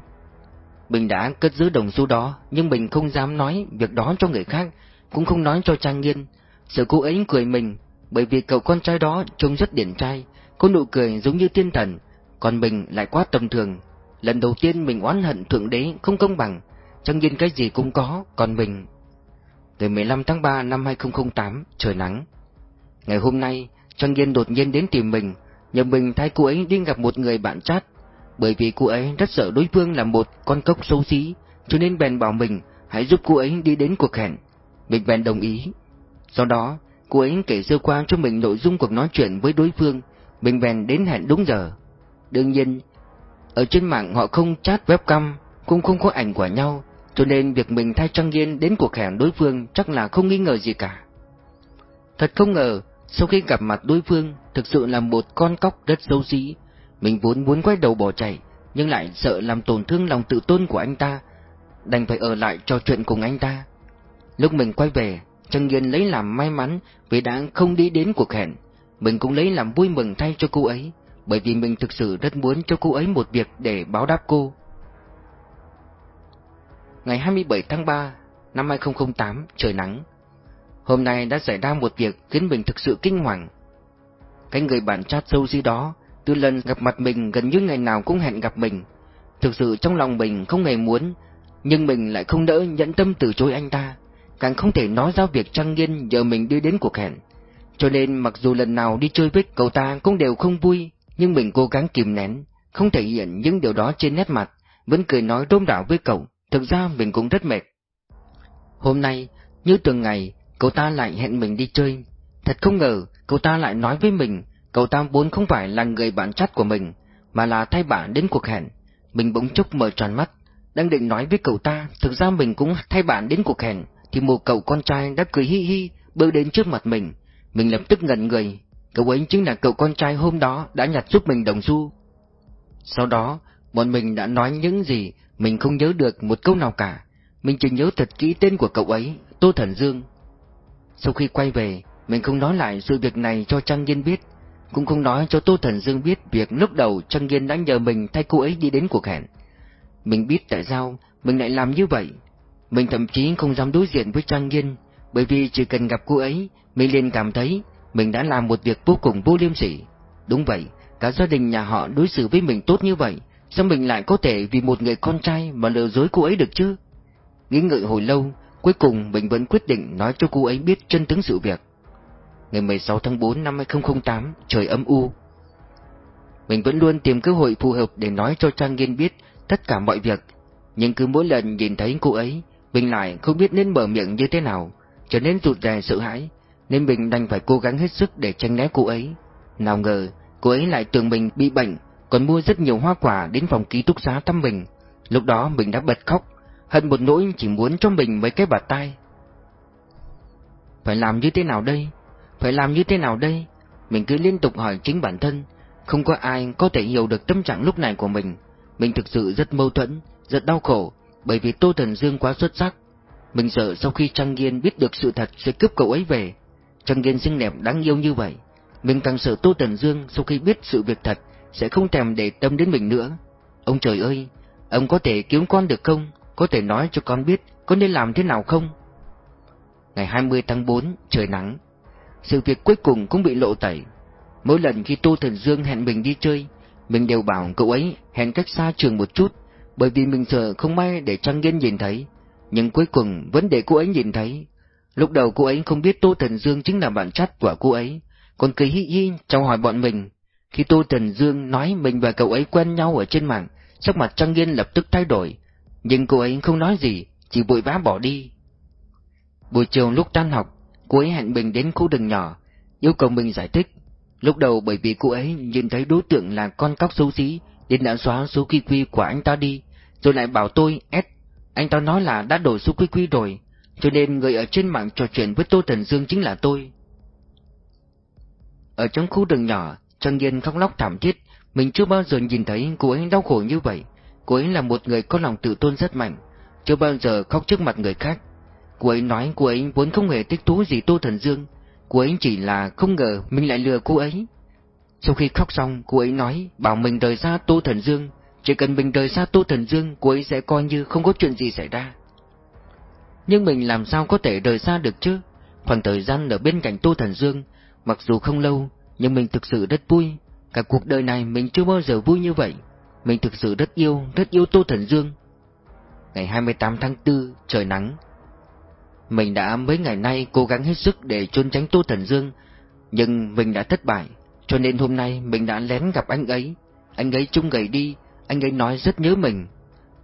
Mình đã cất giữ đồng xu đó, nhưng mình không dám nói việc đó cho người khác, cũng không nói cho Trang Nghiên, sợ cô ấy cười mình, bởi vì cậu con trai đó trông rất điển trai, có nụ cười giống như tiên thần, còn mình lại quá tầm thường. Lần đầu tiên mình oán hận Thượng Đế không công bằng, Trang Nghiên cái gì cũng có, còn mình... Ngày 15 tháng 3 năm 2008, trời nắng. Ngày hôm nay, Trang Nghiên đột nhiên đến tìm mình, nhờ mình thay cô ấy đi gặp một người bạn chat, bởi vì cô ấy rất sợ đối phương là một con cốc xấu xí, cho nên bèn bảo mình hãy giúp cô ấy đi đến cuộc hẹn. Mình bèn đồng ý. Sau đó, cô ấy kể sơ qua cho mình nội dung cuộc nói chuyện với đối phương, mình bèn đến hẹn đúng giờ. Đương nhiên, ở trên mạng họ không chat webcam, cũng không có ảnh của nhau, cho nên việc mình thay Trang Nghiên đến cuộc hẹn đối phương chắc là không nghi ngờ gì cả. Thật không ngờ, sau khi gặp mặt đối phương, thực sự là một con cóc rất xấu xí. Mình vốn muốn quay đầu bỏ chạy, nhưng lại sợ làm tổn thương lòng tự tôn của anh ta, đành phải ở lại trò chuyện cùng anh ta. Lúc mình quay về, Trần Nghiên lấy làm may mắn vì đã không đi đến cuộc hẹn. Mình cũng lấy làm vui mừng thay cho cô ấy, bởi vì mình thực sự rất muốn cho cô ấy một việc để báo đáp cô. Ngày 27 tháng 3 năm 2008, trời nắng. Hôm nay đã xảy ra một việc khiến mình thực sự kinh hoàng. Cái người bạn chat sâu gì đó, tư lần gặp mặt mình gần như ngày nào cũng hẹn gặp mình. Thực sự trong lòng mình không hề muốn, nhưng mình lại không đỡ nhẫn tâm từ chối anh ta, càng không thể nói ra việc Trang Nghiên giờ mình đi đến cuộc hẹn. Cho nên mặc dù lần nào đi chơi với cậu ta cũng đều không vui, nhưng mình cố gắng kìm nén, không thể hiện những điều đó trên nét mặt, vẫn cười nói đôm đảo với cậu, thực ra mình cũng rất mệt. Hôm nay, như từng ngày, cậu ta lại hẹn mình đi chơi. Thật không ngờ, cậu ta lại nói với mình, cậu ta vốn không phải là người bạn chắt của mình, mà là thay bạn đến cuộc hẹn. Mình bỗng chốc mở tròn mắt, đang định nói với cậu ta, thực ra mình cũng thay bạn đến cuộc hẹn, thì một cậu con trai đã cười hi hi, bước đến trước mặt mình. Mình lập tức ngẩn người, cậu ấy chính là cậu con trai hôm đó đã nhặt giúp mình đồng xu. Sau đó, bọn mình đã nói những gì, mình không nhớ được một câu nào cả. Mình chỉ nhớ thật kỹ tên của cậu ấy, Tô Thần Dương. Sau khi quay về, mình không nói lại sự việc này cho Trang Nhiên biết, cũng không nói cho Tô Thần Dương biết việc lúc đầu Trang Nghiên đã nhờ mình thay cô ấy đi đến cuộc hẹn. Mình biết tại sao mình lại làm như vậy. Mình thậm chí không dám đối diện với Trang Nghiên, bởi vì chỉ cần gặp cô ấy, mình liền cảm thấy mình đã làm một việc vô cùng vô liêm sỉ. Đúng vậy, cả gia đình nhà họ đối xử với mình tốt như vậy, sao mình lại có thể vì một người con trai mà lừa dối cô ấy được chứ? Nghĩ ngợi hồi lâu, cuối cùng mình vẫn quyết định nói cho cô ấy biết chân tướng sự việc. Ngày 16 tháng 4 năm 2008, trời âm u. Mình vẫn luôn tìm cơ hội phù hợp để nói cho Trang Nghiên biết tất cả mọi việc, nhưng cứ mỗi lần nhìn thấy cô ấy, mình lại không biết nên mở miệng như thế nào, trở nên rụt rè sợ hãi, nên mình đành phải cố gắng hết sức để tránh né cô ấy. Nào ngờ, cô ấy lại tưởng mình bị bệnh, còn mua rất nhiều hoa quả đến phòng ký túc xá thăm mình. Lúc đó mình đã bật khóc, hận một nỗi chỉ muốn cho mình mấy cái bạt tay. Phải làm như thế nào đây? Phải làm như thế nào đây? Mình cứ liên tục hỏi chính bản thân, không có ai có thể hiểu được tâm trạng lúc này của mình. Mình thực sự rất mâu thuẫn, rất đau khổ, bởi vì Tô Thần Dương quá xuất sắc. Mình sợ sau khi Trang Nghiên biết được sự thật sẽ cướp cậu ấy về. Trang Nghiên xinh đẹp đáng yêu như vậy. Mình càng sợ Tô Thần Dương sau khi biết sự việc thật sẽ không thèm để tâm đến mình nữa. Ông trời ơi, ông có thể cứu con được không? Có thể nói cho con biết con nên làm thế nào không? Ngày 20 tháng 4, trời nắng. Sự việc cuối cùng cũng bị lộ tẩy. Mỗi lần khi Tô Thần Dương hẹn mình đi chơi, mình đều bảo cậu ấy hẹn cách xa trường một chút, bởi vì mình sợ không may để Trang Nghiên nhìn thấy. Nhưng cuối cùng vẫn để cô ấy nhìn thấy. Lúc đầu cô ấy không biết Tô Thần Dương chính là bạn chat của cô ấy, còn cười hi hi trong hỏi bọn mình. Khi Tô Thần Dương nói mình và cậu ấy quen nhau ở trên mạng, sắc mặt Trang Nghiên lập tức thay đổi, nhưng cô ấy không nói gì, chỉ vội vã bỏ đi. Buổi chiều lúc tan học, cô ấy hẹn mình đến khu rừng nhỏ, yêu cầu mình giải thích. Lúc đầu bởi vì cô ấy nhìn thấy đối tượng là con cóc xấu xí, nên đã xóa số quy quy của anh ta đi, rồi lại bảo tôi, S, anh ta nói là đã đổi số quy quy rồi, cho nên người ở trên mạng trò chuyện với Tô Thần Dương chính là tôi. Ở trong khu rừng nhỏ, Trang Nhiên khóc lóc thảm thiết, Mình chưa bao giờ nhìn thấy cô ấy đau khổ như vậy. Cô ấy là một người có lòng tự tôn rất mạnh, chưa bao giờ khóc trước mặt người khác. Cô ấy nói cô ấy vốn không hề thích thú gì Tô Thần Dương, cô ấy chỉ là không ngờ mình lại lừa cô ấy. Sau khi khóc xong, cô ấy nói bảo mình rời xa Tô Thần Dương, chỉ cần mình rời xa Tô Thần Dương, cô ấy sẽ coi như không có chuyện gì xảy ra. Nhưng mình làm sao có thể rời xa được chứ? Khoảng thời gian ở bên cạnh Tô Thần Dương, mặc dù không lâu, nhưng mình thực sự rất vui. Cả cuộc đời này mình chưa bao giờ vui như vậy. Mình thực sự rất yêu, rất yêu Tô Thần Dương. Ngày 28 tháng 4, trời nắng. Mình đã mấy ngày nay cố gắng hết sức để trốn tránh Tô Thần Dương, nhưng mình đã thất bại, cho nên hôm nay mình đã lén gặp anh ấy. Anh ấy trung gầy đi, anh ấy nói rất nhớ mình.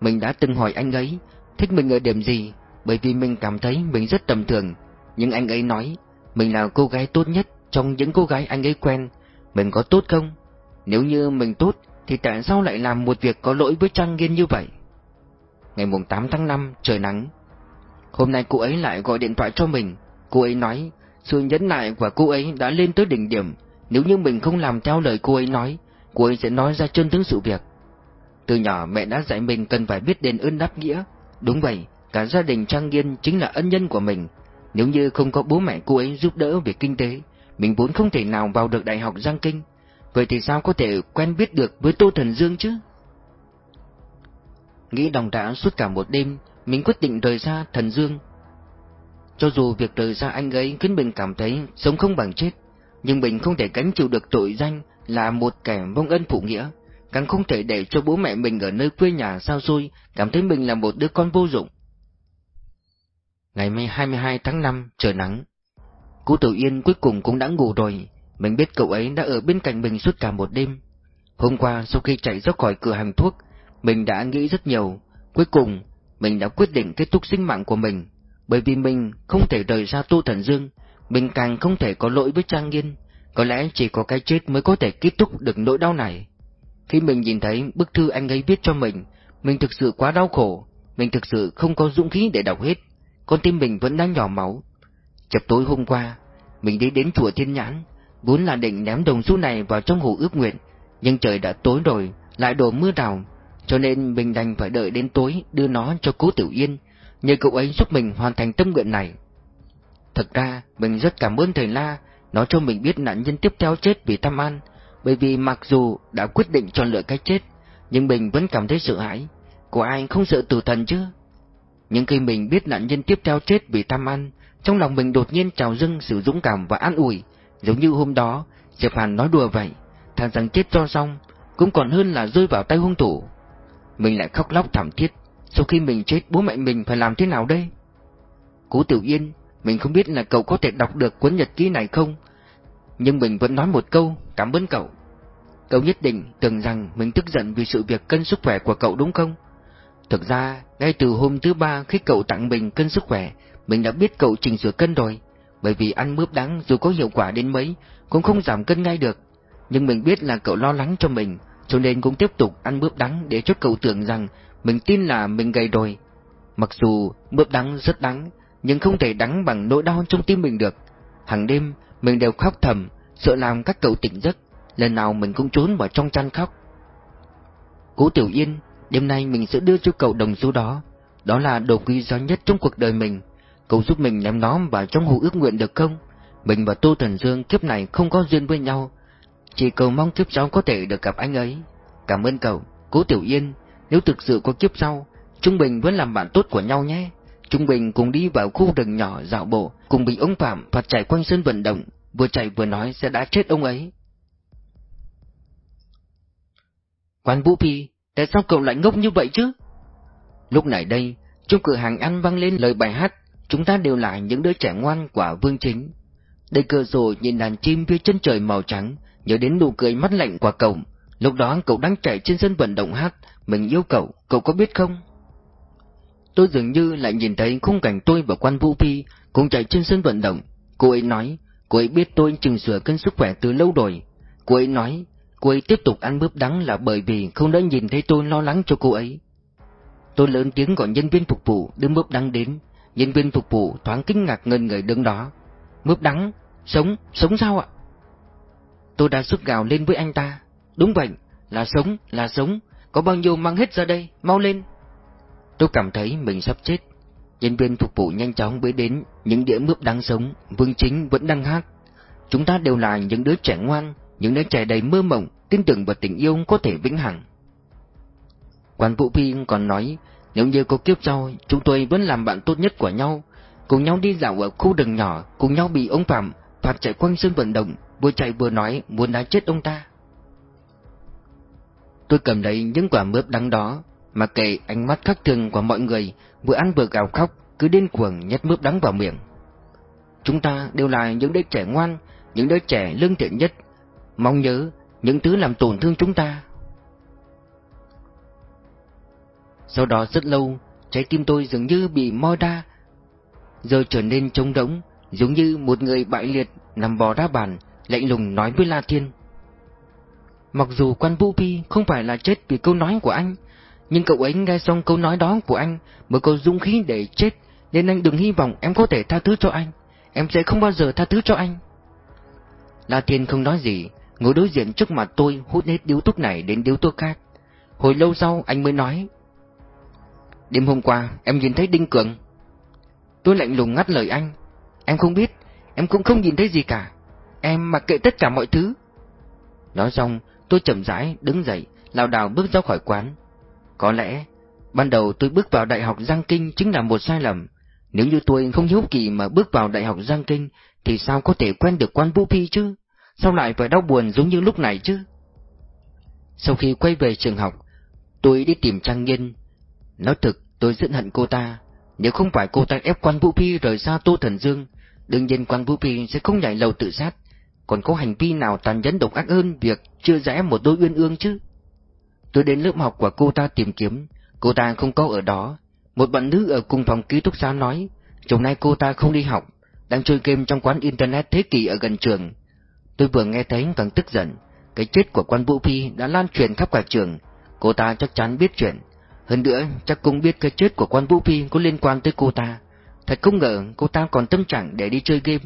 Mình đã từng hỏi anh ấy, thích mình ở điểm gì, bởi vì mình cảm thấy mình rất tầm thường. Nhưng anh ấy nói, mình là cô gái tốt nhất trong những cô gái anh ấy quen. Mình có tốt không? Nếu như mình tốt, thì tại sao lại làm một việc có lỗi với Trang Nghiên như vậy? Ngày mùng 8 tháng 5, trời nắng. Hôm nay cô ấy lại gọi điện thoại cho mình. Cô ấy nói, sự nhẫn nại của cô ấy đã lên tới đỉnh điểm. Nếu như mình không làm theo lời cô ấy nói, cô ấy sẽ nói ra chân tướng sự việc. Từ nhỏ mẹ đã dạy mình cần phải biết đền ơn đáp nghĩa. Đúng vậy, cả gia đình Trang Nghiên chính là ân nhân của mình. Nếu như không có bố mẹ cô ấy giúp đỡ về kinh tế, mình vốn không thể nào vào được Đại học Giang Kinh. Vậy thì sao có thể quen biết được với Tô Thần Dương chứ? Nghĩ đồng đã suốt cả một đêm, mình quyết định rời xa Thần Dương. Cho dù việc rời xa anh ấy khiến mình cảm thấy sống không bằng chết, nhưng mình không thể gánh chịu được tội danh là một kẻ vong ân phụ nghĩa càng không thể để cho bố mẹ mình ở nơi quê nhà sao xôi cảm thấy mình là một đứa con vô dụng. Ngày 22 tháng 5, trời nắng. Cú Tử Yên cuối cùng cũng đã ngủ rồi, mình biết cậu ấy đã ở bên cạnh mình suốt cả một đêm. Hôm qua sau khi chạy ra khỏi cửa hàng thuốc, mình đã nghĩ rất nhiều, cuối cùng mình đã quyết định kết thúc sinh mạng của mình, bởi vì mình không thể rời ra tu Thần Dương, mình càng không thể có lỗi với Trang Nghiên, có lẽ chỉ có cái chết mới có thể kết thúc được nỗi đau này. Khi mình nhìn thấy bức thư anh ấy viết cho mình, mình thực sự quá đau khổ, mình thực sự không có dũng khí để đọc hết, con tim mình vẫn đang nhỏ máu. Chập tối hôm qua, mình đi đến chùa Thiên Nhãn, vốn là định ném đồng xu này vào trong hồ ước nguyện, nhưng trời đã tối rồi, lại đổ mưa rào, cho nên mình đành phải đợi đến tối đưa nó cho cố Tiểu Yên, nhờ cậu ấy giúp mình hoàn thành tâm nguyện này. Thật ra, mình rất cảm ơn thầy La, nó cho mình biết nạn nhân tiếp theo chết vì tham ăn, bởi vì mặc dù đã quyết định chọn lựa cái chết, nhưng mình vẫn cảm thấy sợ hãi. Có ai không sợ tử thần chứ? Nhưng khi mình biết nạn nhân tiếp theo chết vì tham ăn, trong lòng mình đột nhiên trào dâng sự dũng cảm và an ủi, giống như hôm đó, Diệp Hàn nói đùa vậy, thằng rằng chết cho xong, cũng còn hơn là rơi vào tay hung thủ. Mình lại khóc lóc thảm thiết, sau khi mình chết bố mẹ mình phải làm thế nào đây? Cố Tiểu Yên, mình không biết là cậu có thể đọc được cuốn nhật ký này không, nhưng mình vẫn nói một câu, cảm ơn cậu. Cậu nhất định tưởng rằng mình tức giận vì sự việc cân sức khỏe của cậu đúng không? Thực ra, ngay từ hôm thứ ba khi cậu tặng mình cân sức khỏe, mình đã biết cậu chỉnh sửa cân rồi, bởi vì ăn mướp đắng dù có hiệu quả đến mấy, cũng không giảm cân ngay được. Nhưng mình biết là cậu lo lắng cho mình, cho nên cũng tiếp tục ăn bướp đắng để cho cậu tưởng rằng mình tin là mình gầy rồi. Mặc dù bướp đắng rất đắng, nhưng không thể đắng bằng nỗi đau trong tim mình được. Hàng đêm, mình đều khóc thầm, sợ làm các cậu tỉnh giấc, lần nào mình cũng trốn vào trong chăn khóc. Cố Tiểu Yên, đêm nay mình sẽ đưa cho cậu đồng xu đó, đó là đồ quý giá nhất trong cuộc đời mình. Cậu giúp mình ném nó vào trong hồ ước nguyện được không? Mình và Tô Thần Dương kiếp này không có duyên với nhau, chỉ cầu mong kiếp sau có thể được gặp anh ấy. Cảm ơn cậu, Cố Tiểu Yên, nếu thực sự có kiếp sau, chúng mình vẫn làm bạn tốt của nhau nhé. Chúng mình cùng đi vào khu rừng nhỏ dạo bộ, cùng bị ông Phạm phạt chạy quanh sân vận động, vừa chạy vừa nói sẽ đã chết ông ấy. Quan Vũ Phi, tại sao cậu lại ngốc như vậy chứ? Lúc này đây, trong cửa hàng ăn vang lên lời bài hát, chúng ta đều là những đứa trẻ ngoan của Vương Chính. Đây cửa sổ nhìn đàn chim phía chân trời màu trắng, nhớ đến nụ cười mắt lạnh của cậu. Lúc đó cậu đang chạy trên sân vận động hát, mình yêu cậu, cậu có biết không? Tôi dường như lại nhìn thấy khung cảnh tôi và quan Vũ Phi cùng chạy trên sân vận động. Cô ấy nói, cô ấy biết tôi chừng sửa cân sức khỏe từ lâu rồi. Cô ấy nói, cô ấy tiếp tục ăn bướp đắng là bởi vì không đã nhìn thấy tôi lo lắng cho cô ấy. Tôi lớn tiếng gọi nhân viên phục vụ đưa bướp đắng đến. Nhân viên phục vụ thoáng kinh ngạc ngần người đứng đó. Mướp đắng? Sống? Sống sao ạ? Tôi đã sức gào lên với anh ta. Đúng vậy, là sống, là sống, có bao nhiêu mang hết ra đây, mau lên. Tôi cảm thấy mình sắp chết. Nhân viên phục vụ nhanh chóng bế đến những đĩa mướp đang sống, Vương Chính vẫn đang hát. Chúng ta đều là những đứa trẻ ngoan, những đứa trẻ đầy mơ mộng, tin tưởng vào tình yêu có thể vĩnh hằng. Quan Vũ Phi còn nói, nếu như có kiếp sau, chúng tôi vẫn làm bạn tốt nhất của nhau, cùng nhau đi dạo ở khu rừng nhỏ, cùng nhau bị ông Phạm phạt chạy quanh sân vận động, vừa chạy vừa nói muốn đá chết ông ta. Tôi cầm lấy những quả mướp đắng đó, mà kệ ánh mắt khắc thường của mọi người, vừa ăn vừa gào khóc, cứ điên cuồng nhét mướp đắng vào miệng. Chúng ta đều là những đứa trẻ ngoan, những đứa trẻ lương thiện nhất. Mong nhớ những thứ làm tổn thương chúng ta. Sau đó rất lâu, trái tim tôi dường như bị moi ra, giờ trở nên trống rỗng, giống như một người bại liệt nằm bò ra bàn, lạnh lùng nói với La Thiên. Mặc dù quan Vũ Phi không phải là chết vì câu nói của anh, nhưng cậu ấy nghe xong câu nói đó của anh mới có dũng khí để chết, nên anh đừng hy vọng em có thể tha thứ cho anh. Em sẽ không bao giờ tha thứ cho anh. La Thiên không nói gì, ngồi đối diện trước mặt tôi hút hết điếu thuốc này đến điếu thuốc khác. Hồi lâu sau anh mới nói. Đêm hôm qua em nhìn thấy Đinh Cường. Tôi lạnh lùng ngắt lời anh. Em không biết, em cũng không nhìn thấy gì cả. Em mặc kệ tất cả mọi thứ. Nói xong, tôi chậm rãi đứng dậy, lảo đảo bước ra khỏi quán. Có lẽ, ban đầu tôi bước vào Đại học Giang Kinh chính là một sai lầm. Nếu như tôi không hiếu kỳ mà bước vào Đại học Giang Kinh, thì sao có thể quen được quan Vũ Phi chứ? Sao lại phải đau buồn giống như lúc này chứ? Sau khi quay về trường học, tôi đi tìm Trang Nhiên. Nói thực, tôi rất hận cô ta. Nếu không phải cô ta ép quan Vũ Phi rời xa Tô Thần Dương, đương nhiên quan Vũ Phi sẽ không nhảy lầu tự sát. Còn có hành vi nào tàn nhẫn độc ác hơn việc chưa rẽ một đôi uyên ương chứ? Tôi đến lớp học của cô ta tìm kiếm, cô ta không có ở đó. Một bạn nữ ở cùng phòng ký túc xá nói, chiều nay cô ta không đi học, đang chơi game trong quán internet thế kỷ ở gần trường. Tôi vừa nghe thấy càng tức giận, cái chết của quan Vũ Phi đã lan truyền khắp cả trường, cô ta chắc chắn biết chuyện. Hơn nữa, chắc cũng biết cái chết của quan Vũ Phi có liên quan tới cô ta. Thật không ngờ cô ta còn tâm trạng để đi chơi game.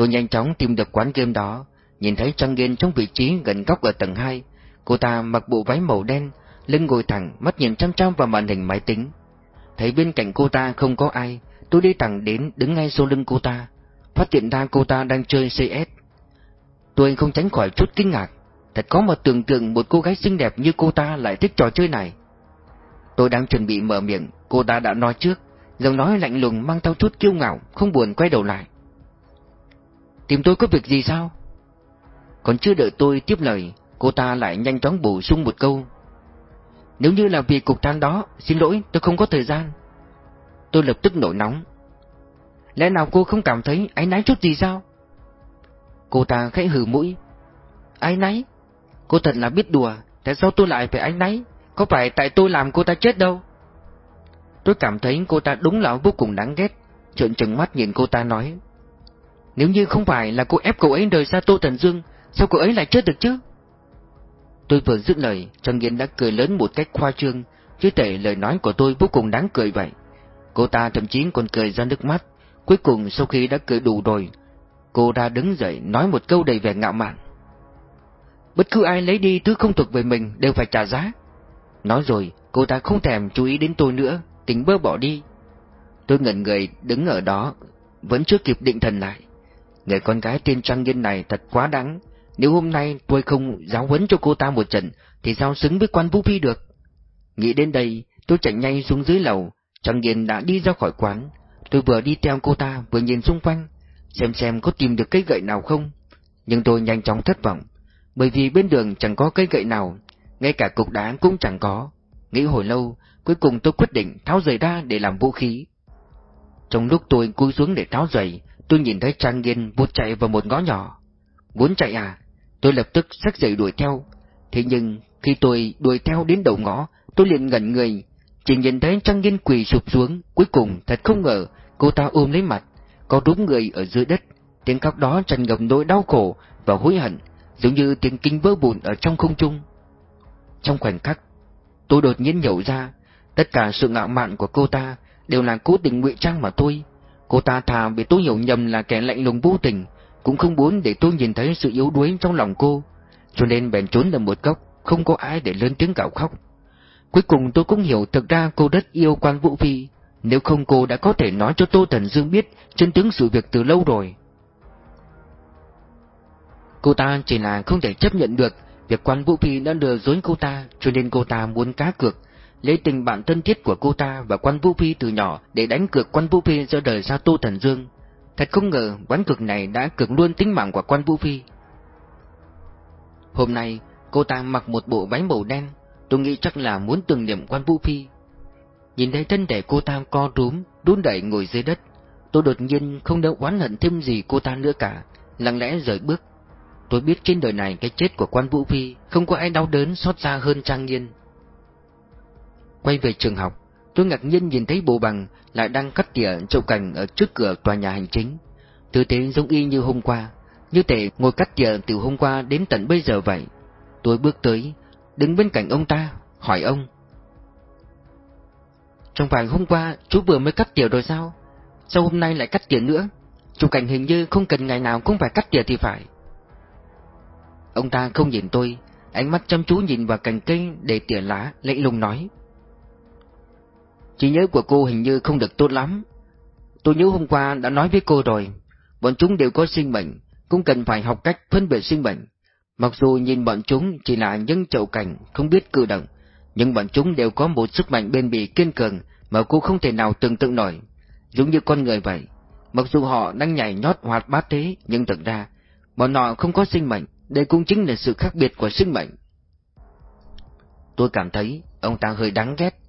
Tôi nhanh chóng tìm được quán game đó, nhìn thấy Trang Nghiên trong vị trí gần góc ở tầng 2. Cô ta mặc bộ váy màu đen, lưng ngồi thẳng, mắt nhìn chăm chăm vào màn hình máy tính. Thấy bên cạnh cô ta không có ai, tôi đi thẳng đến đứng ngay sau lưng cô ta, phát hiện ra cô ta đang chơi CS. Tôi không tránh khỏi chút kinh ngạc, thật có mà tưởng tượng một cô gái xinh đẹp như cô ta lại thích trò chơi này. Tôi đang chuẩn bị mở miệng, cô ta đã nói trước, giọng nói lạnh lùng mang theo chút kiêu ngạo, không buồn quay đầu lại. Tìm tôi có việc gì sao? Còn chưa đợi tôi tiếp lời, cô ta lại nhanh chóng bổ sung một câu. Nếu như là vì cục trang đó, xin lỗi, tôi không có thời gian. Tôi lập tức nổi nóng. Lẽ nào cô không cảm thấy áy náy chút gì sao? Cô ta khẽ hừ mũi. Áy náy? Cô thật là biết đùa, tại sao tôi lại phải áy náy? Có phải tại tôi làm cô ta chết đâu? Tôi cảm thấy cô ta đúng là vô cùng đáng ghét, trợn trừng mắt nhìn cô ta nói. Nếu như không phải là cô ép cậu ấy rời xa Tô Thần Dương, sao cậu ấy lại chết được chứ? Tôi vừa dứt lời, Trần Nghiên đã cười lớn một cách khoa trương, chứ tệ lời nói của tôi vô cùng đáng cười vậy. Cô ta thậm chí còn cười ra nước mắt, cuối cùng sau khi đã cười đủ rồi, cô ta đứng dậy nói một câu đầy vẻ ngạo mạn. Bất cứ ai lấy đi thứ không thuộc về mình đều phải trả giá. Nói rồi, cô ta không thèm chú ý đến tôi nữa, tính bơ bỏ đi. Tôi ngẩn người đứng ở đó, vẫn chưa kịp định thần lại. Người con gái tên Trang Nghiên này thật quá đáng, nếu hôm nay tôi không giáo huấn cho cô ta một trận, thì sao xứng với quan Vũ Phi được? Nghĩ đến đây, tôi chạy nhanh xuống dưới lầu, Trang Nghiên đã đi ra khỏi quán. Tôi vừa đi theo cô ta, vừa nhìn xung quanh, xem xem có tìm được cây gậy nào không. Nhưng tôi nhanh chóng thất vọng, bởi vì bên đường chẳng có cây gậy nào, ngay cả cục đá cũng chẳng có. Nghĩ hồi lâu, cuối cùng tôi quyết định tháo giày ra để làm vũ khí. Trong lúc tôi cúi xuống để tháo giày, tôi nhìn thấy Trang Nghiên vụt chạy vào một ngõ nhỏ. Muốn chạy à? Tôi lập tức sắc dậy đuổi theo. Thế nhưng, khi tôi đuổi theo đến đầu ngõ, tôi liền ngẩn người. Chỉ nhìn thấy Trang Nghiên quỳ sụp xuống, cuối cùng thật không ngờ, cô ta ôm lấy mặt, có đúng người ở dưới đất. Tiếng khóc đó tràn ngập nỗi đau khổ và hối hận, giống như tiếng kinh vỡ bùn ở trong không trung. Trong khoảnh khắc, tôi đột nhiên nhậu ra, tất cả sự ngạo mạn của cô ta đều là cố tình ngụy trang mà tôi. Cô ta thà bị tôi hiểu nhầm là kẻ lạnh lùng vô tình, cũng không muốn để tôi nhìn thấy sự yếu đuối trong lòng cô, cho nên bèn trốn ở một góc, không có ai để lớn tiếng gào khóc. Cuối cùng tôi cũng hiểu thực ra cô rất yêu quan Vũ Phi, nếu không cô đã có thể nói cho Tô Thần Dương biết chân tướng sự việc từ lâu rồi. Cô ta chỉ là không thể chấp nhận được việc quan Vũ Phi đã lừa dối cô ta, cho nên cô ta muốn cá cược, lấy tình bạn thân thiết của cô ta và quan Vũ Phi từ nhỏ để đánh cược quan Vũ Phi ra đời ra Tô Thần Dương. Thật không ngờ ván cược này đã cược luôn tính mạng của quan Vũ Phi. Hôm nay, cô ta mặc một bộ váy màu đen, tôi nghĩ chắc là muốn tưởng niệm quan Vũ Phi. Nhìn thấy thân thể cô ta co rúm, đun đẩy ngồi dưới đất, tôi đột nhiên không đỡ oán hận thêm gì cô ta nữa cả, lặng lẽ rời bước. Tôi biết trên đời này cái chết của quan Vũ Phi không có ai đau đớn xót xa hơn Trang Nhiên. Quay về trường học, tôi ngạc nhiên nhìn thấy bộ bằng lại đang cắt tỉa chậu cành ở trước cửa tòa nhà hành chính. Tư thế giống y như hôm qua, như thể ngồi cắt tỉa từ hôm qua đến tận bây giờ vậy. Tôi bước tới, đứng bên cạnh ông ta, hỏi ông. Trong vài hôm qua, chú vừa mới cắt tỉa rồi sao? Sao hôm nay lại cắt tỉa nữa? Chủ cảnh hình như không cần ngày nào cũng phải cắt tỉa thì phải. Ông ta không nhìn tôi, ánh mắt chăm chú nhìn vào cành cây để tỉa lá, lạnh lùng nói. Trí nhớ của cô hình như không được tốt lắm. Tôi nhớ hôm qua đã nói với cô rồi, bọn chúng đều có sinh mệnh, cũng cần phải học cách phân biệt sinh mệnh. Mặc dù nhìn bọn chúng chỉ là những chậu cảnh không biết cử động, nhưng bọn chúng đều có một sức mạnh bền bỉ kiên cường mà cô không thể nào tưởng tượng nổi, giống như con người vậy. Mặc dù họ đang nhảy nhót hoạt bát thế, nhưng thực ra, bọn họ không có sinh mệnh, đây cũng chính là sự khác biệt của sinh mệnh. Tôi cảm thấy ông ta hơi đáng ghét.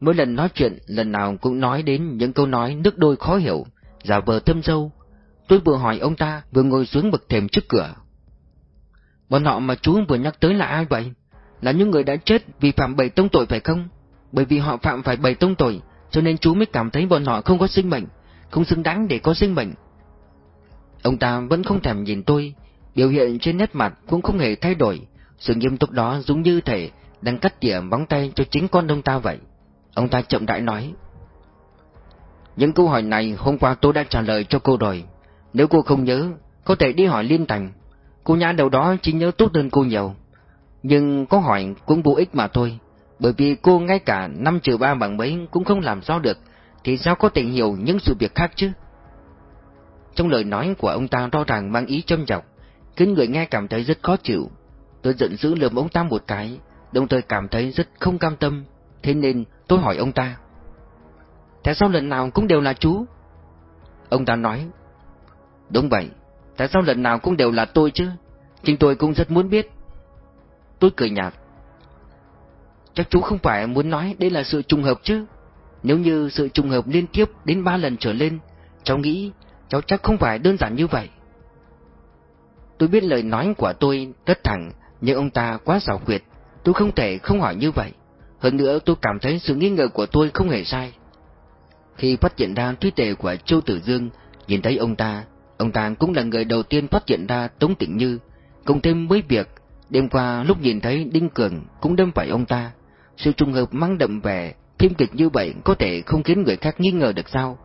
Mỗi lần nói chuyện, lần nào cũng nói đến những câu nói nước đôi khó hiểu, giả vờ thâm sâu. Tôi vừa hỏi ông ta, vừa ngồi xuống bậc thềm trước cửa. Bọn họ mà chú vừa nhắc tới là ai vậy? Là những người đã chết vì phạm bảy tông tội phải không? Bởi vì họ phạm phải bảy tông tội, cho nên chú mới cảm thấy bọn họ không có sinh mệnh, không xứng đáng để có sinh mệnh. Ông ta vẫn không thèm nhìn tôi, biểu hiện trên nét mặt cũng không hề thay đổi, sự nghiêm túc đó giống như thể đang cắt tỉa bóng tay cho chính con ông ta vậy. Ông ta chậm rãi nói. Những câu hỏi này hôm qua tôi đã trả lời cho cô rồi. Nếu cô không nhớ, có thể đi hỏi Liên Thành. Cô nhã đầu đó chỉ nhớ tốt hơn cô nhiều. Nhưng có hỏi cũng vô ích mà thôi. Bởi vì cô ngay cả năm trừ ba bằng mấy cũng không làm rõ được, thì sao có thể hiểu những sự việc khác chứ? Trong lời nói của ông ta rõ ràng mang ý châm chọc, khiến người nghe cảm thấy rất khó chịu. Tôi giận dữ lườm ông ta một cái, đồng thời cảm thấy rất không cam tâm, thế nên tôi hỏi ông ta. Tại sao lần nào cũng đều là chú? Ông ta nói, đúng vậy, tại sao lần nào cũng đều là tôi chứ? Chính tôi cũng rất muốn biết. Tôi cười nhạt. Chắc chú không phải muốn nói đây là sự trùng hợp chứ? Nếu như sự trùng hợp liên tiếp đến ba lần trở lên, cháu nghĩ cháu chắc không phải đơn giản như vậy. Tôi biết lời nói của tôi rất thẳng, nhưng ông ta quá xảo quyệt, tôi không thể không hỏi như vậy. Hơn nữa tôi cảm thấy sự nghi ngờ của tôi không hề sai. Khi phát hiện ra truy tề của Châu Tử Dương, nhìn thấy ông ta, ông ta cũng là người đầu tiên phát hiện ra Tống Tịnh Như, cùng thêm với việc đêm qua lúc nhìn thấy Đinh Cường cũng đâm phải ông ta. Sự trùng hợp mang đậm vẻ phim kịch như vậy có thể không khiến người khác nghi ngờ được sao?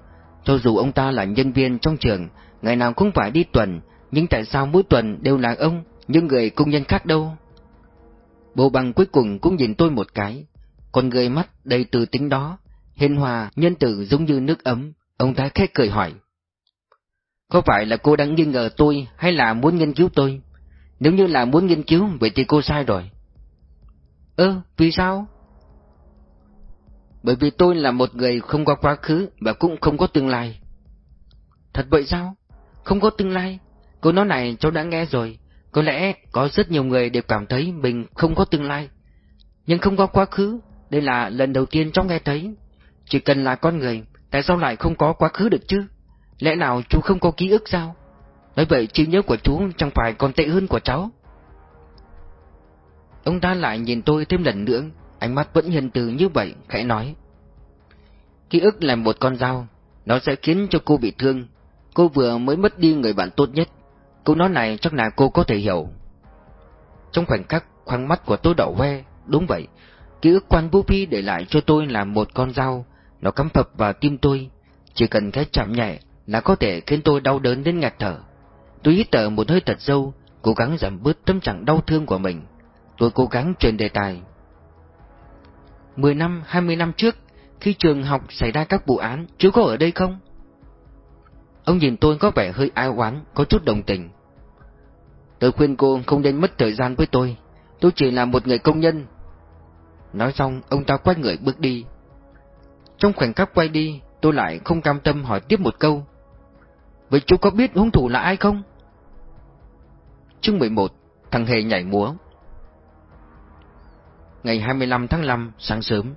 Cho dù ông ta là nhân viên trong trường, ngày nào cũng phải đi tuần, nhưng tại sao mỗi tuần đều là ông, những người công nhân khác đâu? Bộ bằng cuối cùng cũng nhìn tôi một cái, con người mắt đầy từ tính đó, hiền hòa, nhân tử giống như nước ấm, ông ta khẽ cười hỏi. Có phải là cô đang nghi ngờ tôi hay là muốn nghiên cứu tôi? Nếu như là muốn nghiên cứu, vậy thì cô sai rồi. Ơ, vì sao? Bởi vì tôi là một người không có quá khứ và cũng không có tương lai. Thật vậy sao? Không có tương lai? Câu nói này cháu đã nghe rồi. Có lẽ có rất nhiều người đều cảm thấy mình không có tương lai. Nhưng không có quá khứ, đây là lần đầu tiên cháu nghe thấy. Chỉ cần là con người, tại sao lại không có quá khứ được chứ? Lẽ nào chú không có ký ức sao? Nói vậy trí nhớ của chú chẳng phải còn tệ hơn của cháu. Ông ta lại nhìn tôi thêm lần nữa, ánh mắt vẫn hiền từ như vậy, khẽ nói. Ký ức là một con dao, nó sẽ khiến cho cô bị thương. Cô vừa mới mất đi người bạn tốt nhất, câu nói này chắc là cô có thể hiểu. Trong khoảnh khắc, khoang mắt của tôi đỏ hoe, đúng vậy, ký ức quan Vũ Phi để lại cho tôi là một con dao, nó cắm phập vào tim tôi, chỉ cần cái chạm nhẹ là có thể khiến tôi đau đớn đến ngạt thở. Tôi hít thở một hơi thật sâu, cố gắng giảm bớt tâm trạng đau thương của mình. Tôi cố gắng truyền đề tài. Mười năm, hai mươi năm trước, khi trường học xảy ra các vụ án, chú có ở đây không? Ông nhìn tôi có vẻ hơi ai oán, có chút đồng tình. Tôi khuyên cô không nên mất thời gian với tôi, tôi chỉ là một người công nhân. Nói xong, ông ta quay người bước đi. Trong khoảnh khắc quay đi, tôi lại không cam tâm hỏi tiếp một câu. Vậy chú có biết hung thủ là ai không? Chương 11 Thằng Hề nhảy múa Ngày 25 tháng 5 sáng sớm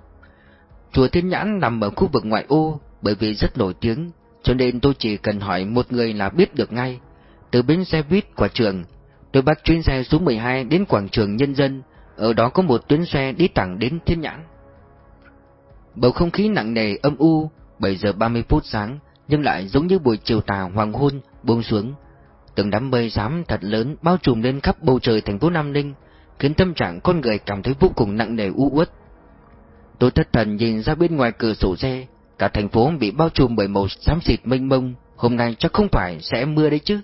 Chùa Thiên Nhãn nằm ở khu vực ngoại ô bởi vì rất nổi tiếng cho nên tôi chỉ cần hỏi một người là biết được ngay. Từ bến xe buýt của trường, tôi bắt chuyến xe số 12 đến quảng trường Nhân dân, ở đó có một tuyến xe đi thẳng đến Thiên Nhãn. Bầu không khí nặng nề âm u, 7 giờ 30 phút sáng, nhưng lại giống như buổi chiều tà hoàng hôn buông xuống. Từng đám mây xám thật lớn bao trùm lên khắp bầu trời thành phố Nam Ninh, khiến tâm trạng con người cảm thấy vô cùng nặng nề u uất. Tôi thất thần nhìn ra bên ngoài cửa sổ xe, cả thành phố bị bao trùm bởi màu xám xịt mênh mông, hôm nay chắc không phải sẽ mưa đấy chứ.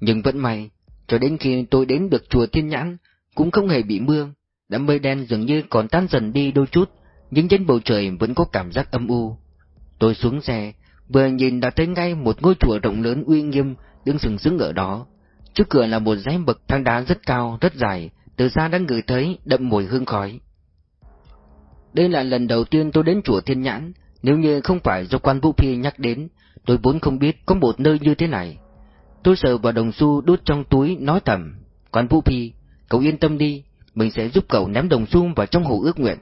Nhưng vẫn may, cho đến khi tôi đến được chùa Thiên Nhãn, cũng không hề bị mưa, đám mây đen dường như còn tan dần đi đôi chút, nhưng trên bầu trời vẫn có cảm giác âm u. Tôi xuống xe, vừa nhìn đã thấy ngay một ngôi chùa rộng lớn uy nghiêm đứng sừng sững ở đó. Trước cửa là một dãy bậc thang đá rất cao, rất dài, từ xa đã ngửi thấy đậm mùi hương khói. Đây là lần đầu tiên tôi đến chùa Thiên Nhãn, nếu như không phải do quan Vũ Phi nhắc đến, tôi vốn không biết có một nơi như thế này. Tôi sờ vào đồng xu đút trong túi nói thầm, quan Vũ Phi, cậu yên tâm đi, mình sẽ giúp cậu ném đồng xu vào trong hồ ước nguyện.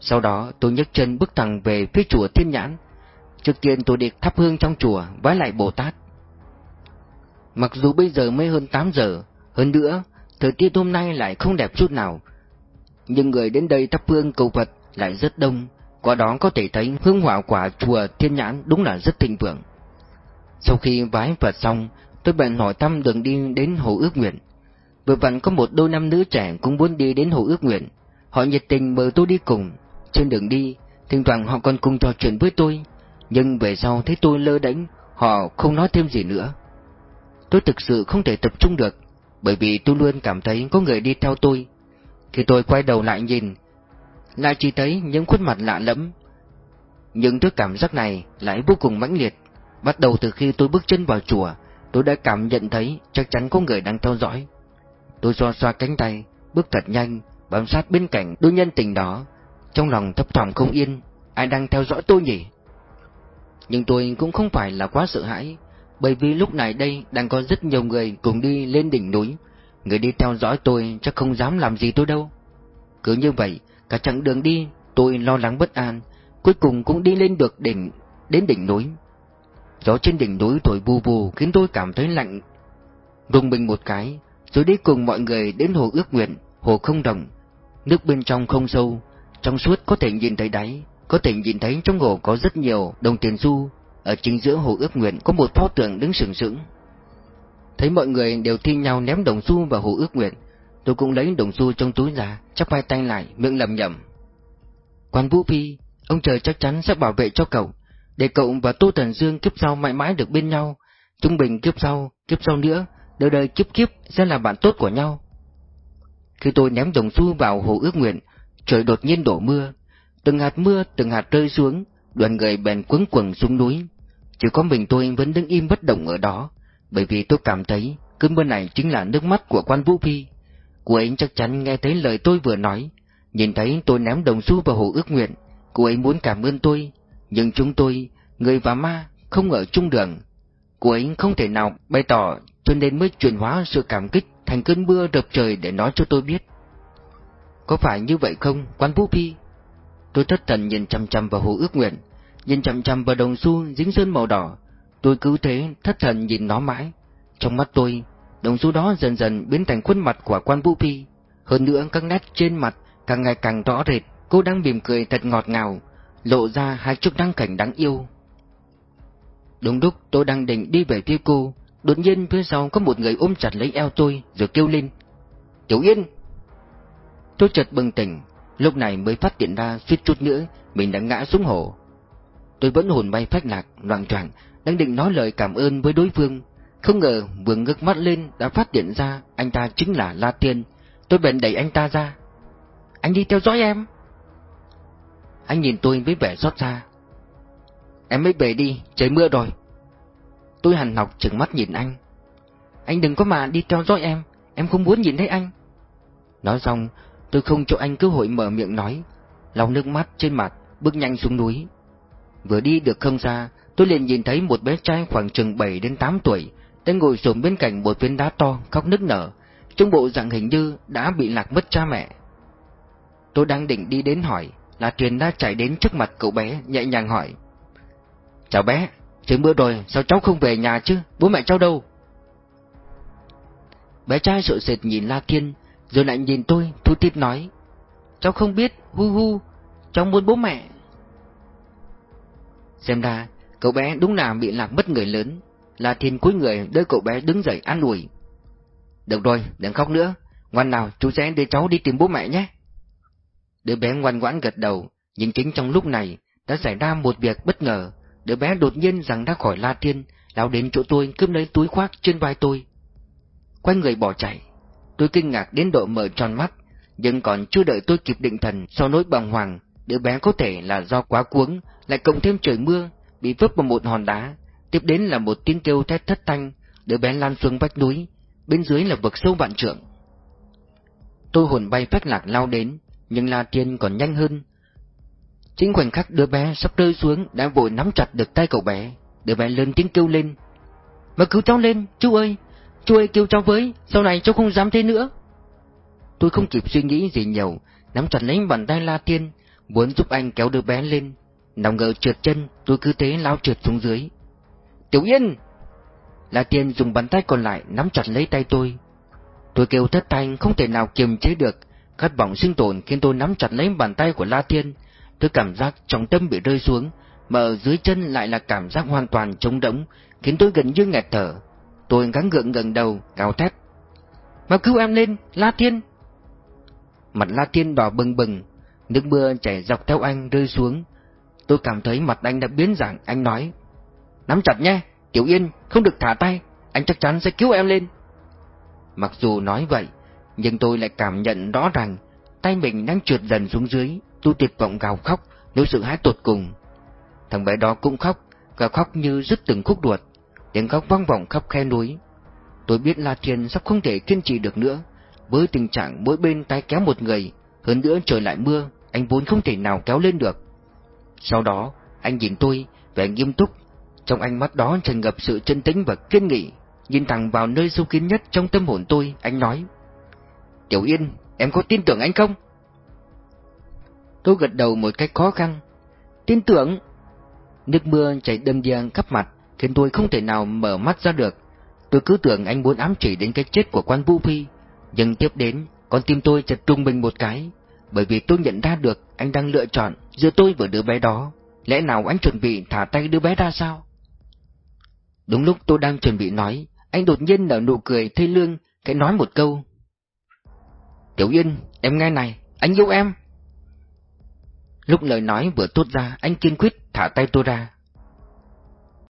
Sau đó tôi nhấc chân bước thẳng về phía chùa Thiên Nhãn. Trước tiên tôi đi thắp hương trong chùa, vái lại Bồ Tát. Mặc dù bây giờ mới hơn 8 giờ, hơn nữa, thời tiết hôm nay lại không đẹp chút nào, nhưng người đến đây thắp hương cầu Phật lại rất đông, qua đó có thể thấy hương hỏa quả chùa Thiên Nhãn đúng là rất thịnh vượng. Sau khi vái Phật xong, tôi bèn hỏi thăm đường đi đến Hồ Ước Nguyện. Vừa vặn có một đôi nam nữ trẻ cũng muốn đi đến Hồ Ước Nguyện. Họ nhiệt tình mời tôi đi cùng. Trên đường đi, thỉnh thoảng họ còn cùng trò chuyện với tôi, nhưng về sau thấy tôi lơ đánh, họ không nói thêm gì nữa. Tôi thực sự không thể tập trung được, bởi vì tôi luôn cảm thấy có người đi theo tôi, khi tôi quay đầu lại nhìn, lại chỉ thấy những khuôn mặt lạ lẫm. Nhưng thứ cảm giác này lại vô cùng mãnh liệt. Bắt đầu từ khi tôi bước chân vào chùa, tôi đã cảm nhận thấy chắc chắn có người đang theo dõi. Tôi xoa xoa cánh tay, bước thật nhanh, bám sát bên cạnh đôi nhân tình đó. Trong lòng thấp thỏm không yên, ai đang theo dõi tôi nhỉ? Nhưng tôi cũng không phải là quá sợ hãi, bởi vì lúc này đây đang có rất nhiều người cùng đi lên đỉnh núi, Người đi theo dõi tôi chắc không dám làm gì tôi đâu. Cứ như vậy, cả chặng đường đi, tôi lo lắng bất an, cuối cùng cũng đi lên được đỉnh, đến đỉnh núi. Gió trên đỉnh núi thổi vù bù khiến tôi cảm thấy lạnh. Rùng mình một cái, rồi đi cùng mọi người đến hồ ước nguyện, hồ không đồng. Nước bên trong không sâu, trong suốt có thể nhìn thấy đáy, có thể nhìn thấy trong hồ có rất nhiều đồng tiền xu. Ở chính giữa hồ ước nguyện có một pho tượng đứng sừng sững. Thấy mọi người đều thi nhau ném đồng xu vào hồ ước nguyện, tôi cũng lấy đồng xu trong túi ra, chắp hai tay lại, miệng lầm nhầm. Quan Vũ Phi, ông trời chắc chắn sẽ bảo vệ cho cậu, để cậu và Tô Thần Dương kiếp sau mãi mãi được bên nhau, trung bình kiếp sau, kiếp sau nữa, đời đời kiếp kiếp sẽ là bạn tốt của nhau. Khi tôi ném đồng xu vào hồ ước nguyện, trời đột nhiên đổ mưa, từng hạt mưa từng hạt rơi xuống, đoàn người bèn quấn quần xuống núi. Chỉ có mình tôi vẫn đứng im bất động ở đó, bởi vì tôi cảm thấy cơn mưa này chính là nước mắt của quan Vũ Phi. Cô ấy chắc chắn nghe thấy lời tôi vừa nói, nhìn thấy tôi ném đồng xu vào hồ ước nguyện, cô ấy muốn cảm ơn tôi, nhưng chúng tôi, người và ma, không ở chung đường. Cô ấy không thể nào bày tỏ cho nên mới chuyển hóa sự cảm kích thành cơn mưa đập trời để nói cho tôi biết. Có phải như vậy không, quan Vũ Phi? Tôi thất thần nhìn chăm chăm vào hồ ước nguyện, nhìn chăm chăm vào đồng xu dính sơn màu đỏ, Tôi cứ thế thất thần nhìn nó mãi. Trong mắt tôi, đồng xu đó dần dần biến thành khuôn mặt của quan Vũ Phi. Hơn nữa các nét trên mặt càng ngày càng rõ rệt, cô đang mỉm cười thật ngọt ngào, lộ ra hai chút đăng cảnh đáng yêu. Đúng lúc tôi đang định đi về phía cô, đột nhiên phía sau có một người ôm chặt lấy eo tôi rồi kêu lên. Tiểu Yên! Tôi chợt bừng tỉnh, lúc này mới phát hiện ra suýt chút nữa mình đã ngã xuống hồ. Tôi vẫn hồn bay phách lạc, loạn choạng đang định nói lời cảm ơn với đối phương, Không ngờ vừa ngước mắt lên đã phát hiện ra anh ta chính là La Tiên. Tôi bèn đẩy anh ta ra. Anh đi theo dõi em. Anh nhìn tôi với vẻ xót xa. Em mới về đi, trời mưa rồi. Tôi hằn học trừng mắt nhìn anh. Anh đừng có mà đi theo dõi em, em không muốn nhìn thấy anh. Nói xong, tôi không cho anh cơ hội mở miệng nói, lau nước mắt trên mặt, bước nhanh xuống núi. Vừa đi được không xa, tôi liền nhìn thấy một bé trai khoảng chừng 7 đến 8 tuổi, đang ngồi xuống bên cạnh một viên đá to, khóc nức nở, trong bộ dạng hình như đã bị lạc mất cha mẹ. Tôi đang định đi đến hỏi, là Tuyền đã chạy đến trước mặt cậu bé, nhẹ nhàng hỏi. Chào bé, trời mưa rồi, sao cháu không về nhà chứ, bố mẹ cháu đâu? Bé trai sợ sệt nhìn La Thiên, rồi lại nhìn tôi, thu tiếp nói. Cháu không biết, hu hu, cháu muốn bố mẹ. Xem ra, cậu bé đúng là bị lạc mất người lớn. La Thiên cúi người đỡ cậu bé đứng dậy an ủi. Được rồi, đừng khóc nữa, ngoan nào chú sẽ đưa cháu đi tìm bố mẹ nhé. Đứa bé ngoan ngoãn gật đầu, nhưng chính trong lúc này đã xảy ra một việc bất ngờ. Đứa bé đột nhiên rằng ra khỏi La Thiên, lao đến chỗ tôi cướp lấy túi khoác trên vai tôi. Quay người bỏ chạy. Tôi kinh ngạc đến độ mở tròn mắt, nhưng còn chưa đợi tôi kịp định thần sau nỗi bàng hoàng, đứa bé có thể là do quá cuống, lại cộng thêm trời mưa, bị vấp vào một hòn đá, tiếp đến là một tiếng kêu thét thất thanh, đứa bé lan xuống vách núi, bên dưới là vực sâu vạn trượng. Tôi hồn bay phách lạc lao đến, nhưng La Tiên còn nhanh hơn. Chính khoảnh khắc đứa bé sắp rơi xuống đã vội nắm chặt được tay cậu bé, đứa bé lớn tiếng kêu lên. Mà cứu cháu lên, chú ơi, chú ơi kêu cháu với, sau này cháu không dám thế nữa. Tôi không kịp suy nghĩ gì nhiều, nắm chặt lấy bàn tay La Tiên, muốn giúp anh kéo đứa bé lên. Nào ngờ trượt chân, tôi cứ thế lao trượt xuống dưới. Tiểu Yên! La Tiên dùng bàn tay còn lại nắm chặt lấy tay tôi. Tôi kêu thất thanh không thể nào kiềm chế được, khát vọng sinh tồn khiến tôi nắm chặt lấy bàn tay của La Thiên. Tôi cảm giác trọng tâm bị rơi xuống, mà ở dưới chân lại là cảm giác hoàn toàn trống rỗng, khiến tôi gần như nghẹt thở. Tôi gắng gượng gần đầu, gào thét. Mau cứu em lên, La Thiên!" Mặt La Thiên đỏ bừng bừng, nước mưa chảy dọc theo anh rơi xuống. Tôi cảm thấy mặt anh đã biến dạng, anh nói. Nắm chặt nhé, Tiểu Yên, không được thả tay, anh chắc chắn sẽ cứu em lên. Mặc dù nói vậy, nhưng tôi lại cảm nhận rõ ràng tay mình đang trượt dần xuống dưới, tôi tuyệt vọng gào khóc, nỗi sự hãi tột cùng. Thằng bé đó cũng khóc, gào khóc như rứt từng khúc ruột, tiếng khóc vang vọng khắp khe núi. Tôi biết La Thiên sắp không thể kiên trì được nữa, với tình trạng mỗi bên tay kéo một người, hơn nữa trời lại mưa, anh vốn không thể nào kéo lên được. Sau đó, anh nhìn tôi, vẻ nghiêm túc, trong ánh mắt đó tràn ngập sự chân tĩnh và kiên nghị, nhìn thẳng vào nơi sâu kín nhất trong tâm hồn tôi, anh nói. Tiểu Yên, em có tin tưởng anh không? Tôi gật đầu một cách khó khăn. Tin tưởng? Nước mưa chảy đâm điang khắp mặt, khiến tôi không thể nào mở mắt ra được. Tôi cứ tưởng anh muốn ám chỉ đến cái chết của quan Vũ Phi, nhưng tiếp đến, con tim tôi chật trung mình một cái, bởi vì tôi nhận ra được anh đang lựa chọn giữa tôi và đứa bé đó. Lẽ nào anh chuẩn bị thả tay đứa bé ra sao? Đúng lúc tôi đang chuẩn bị nói, anh đột nhiên nở nụ cười thê lương, cái nói một câu. Tiểu Yên, em nghe này, anh yêu em. Lúc lời nói vừa tốt ra, anh kiên quyết thả tay tôi ra.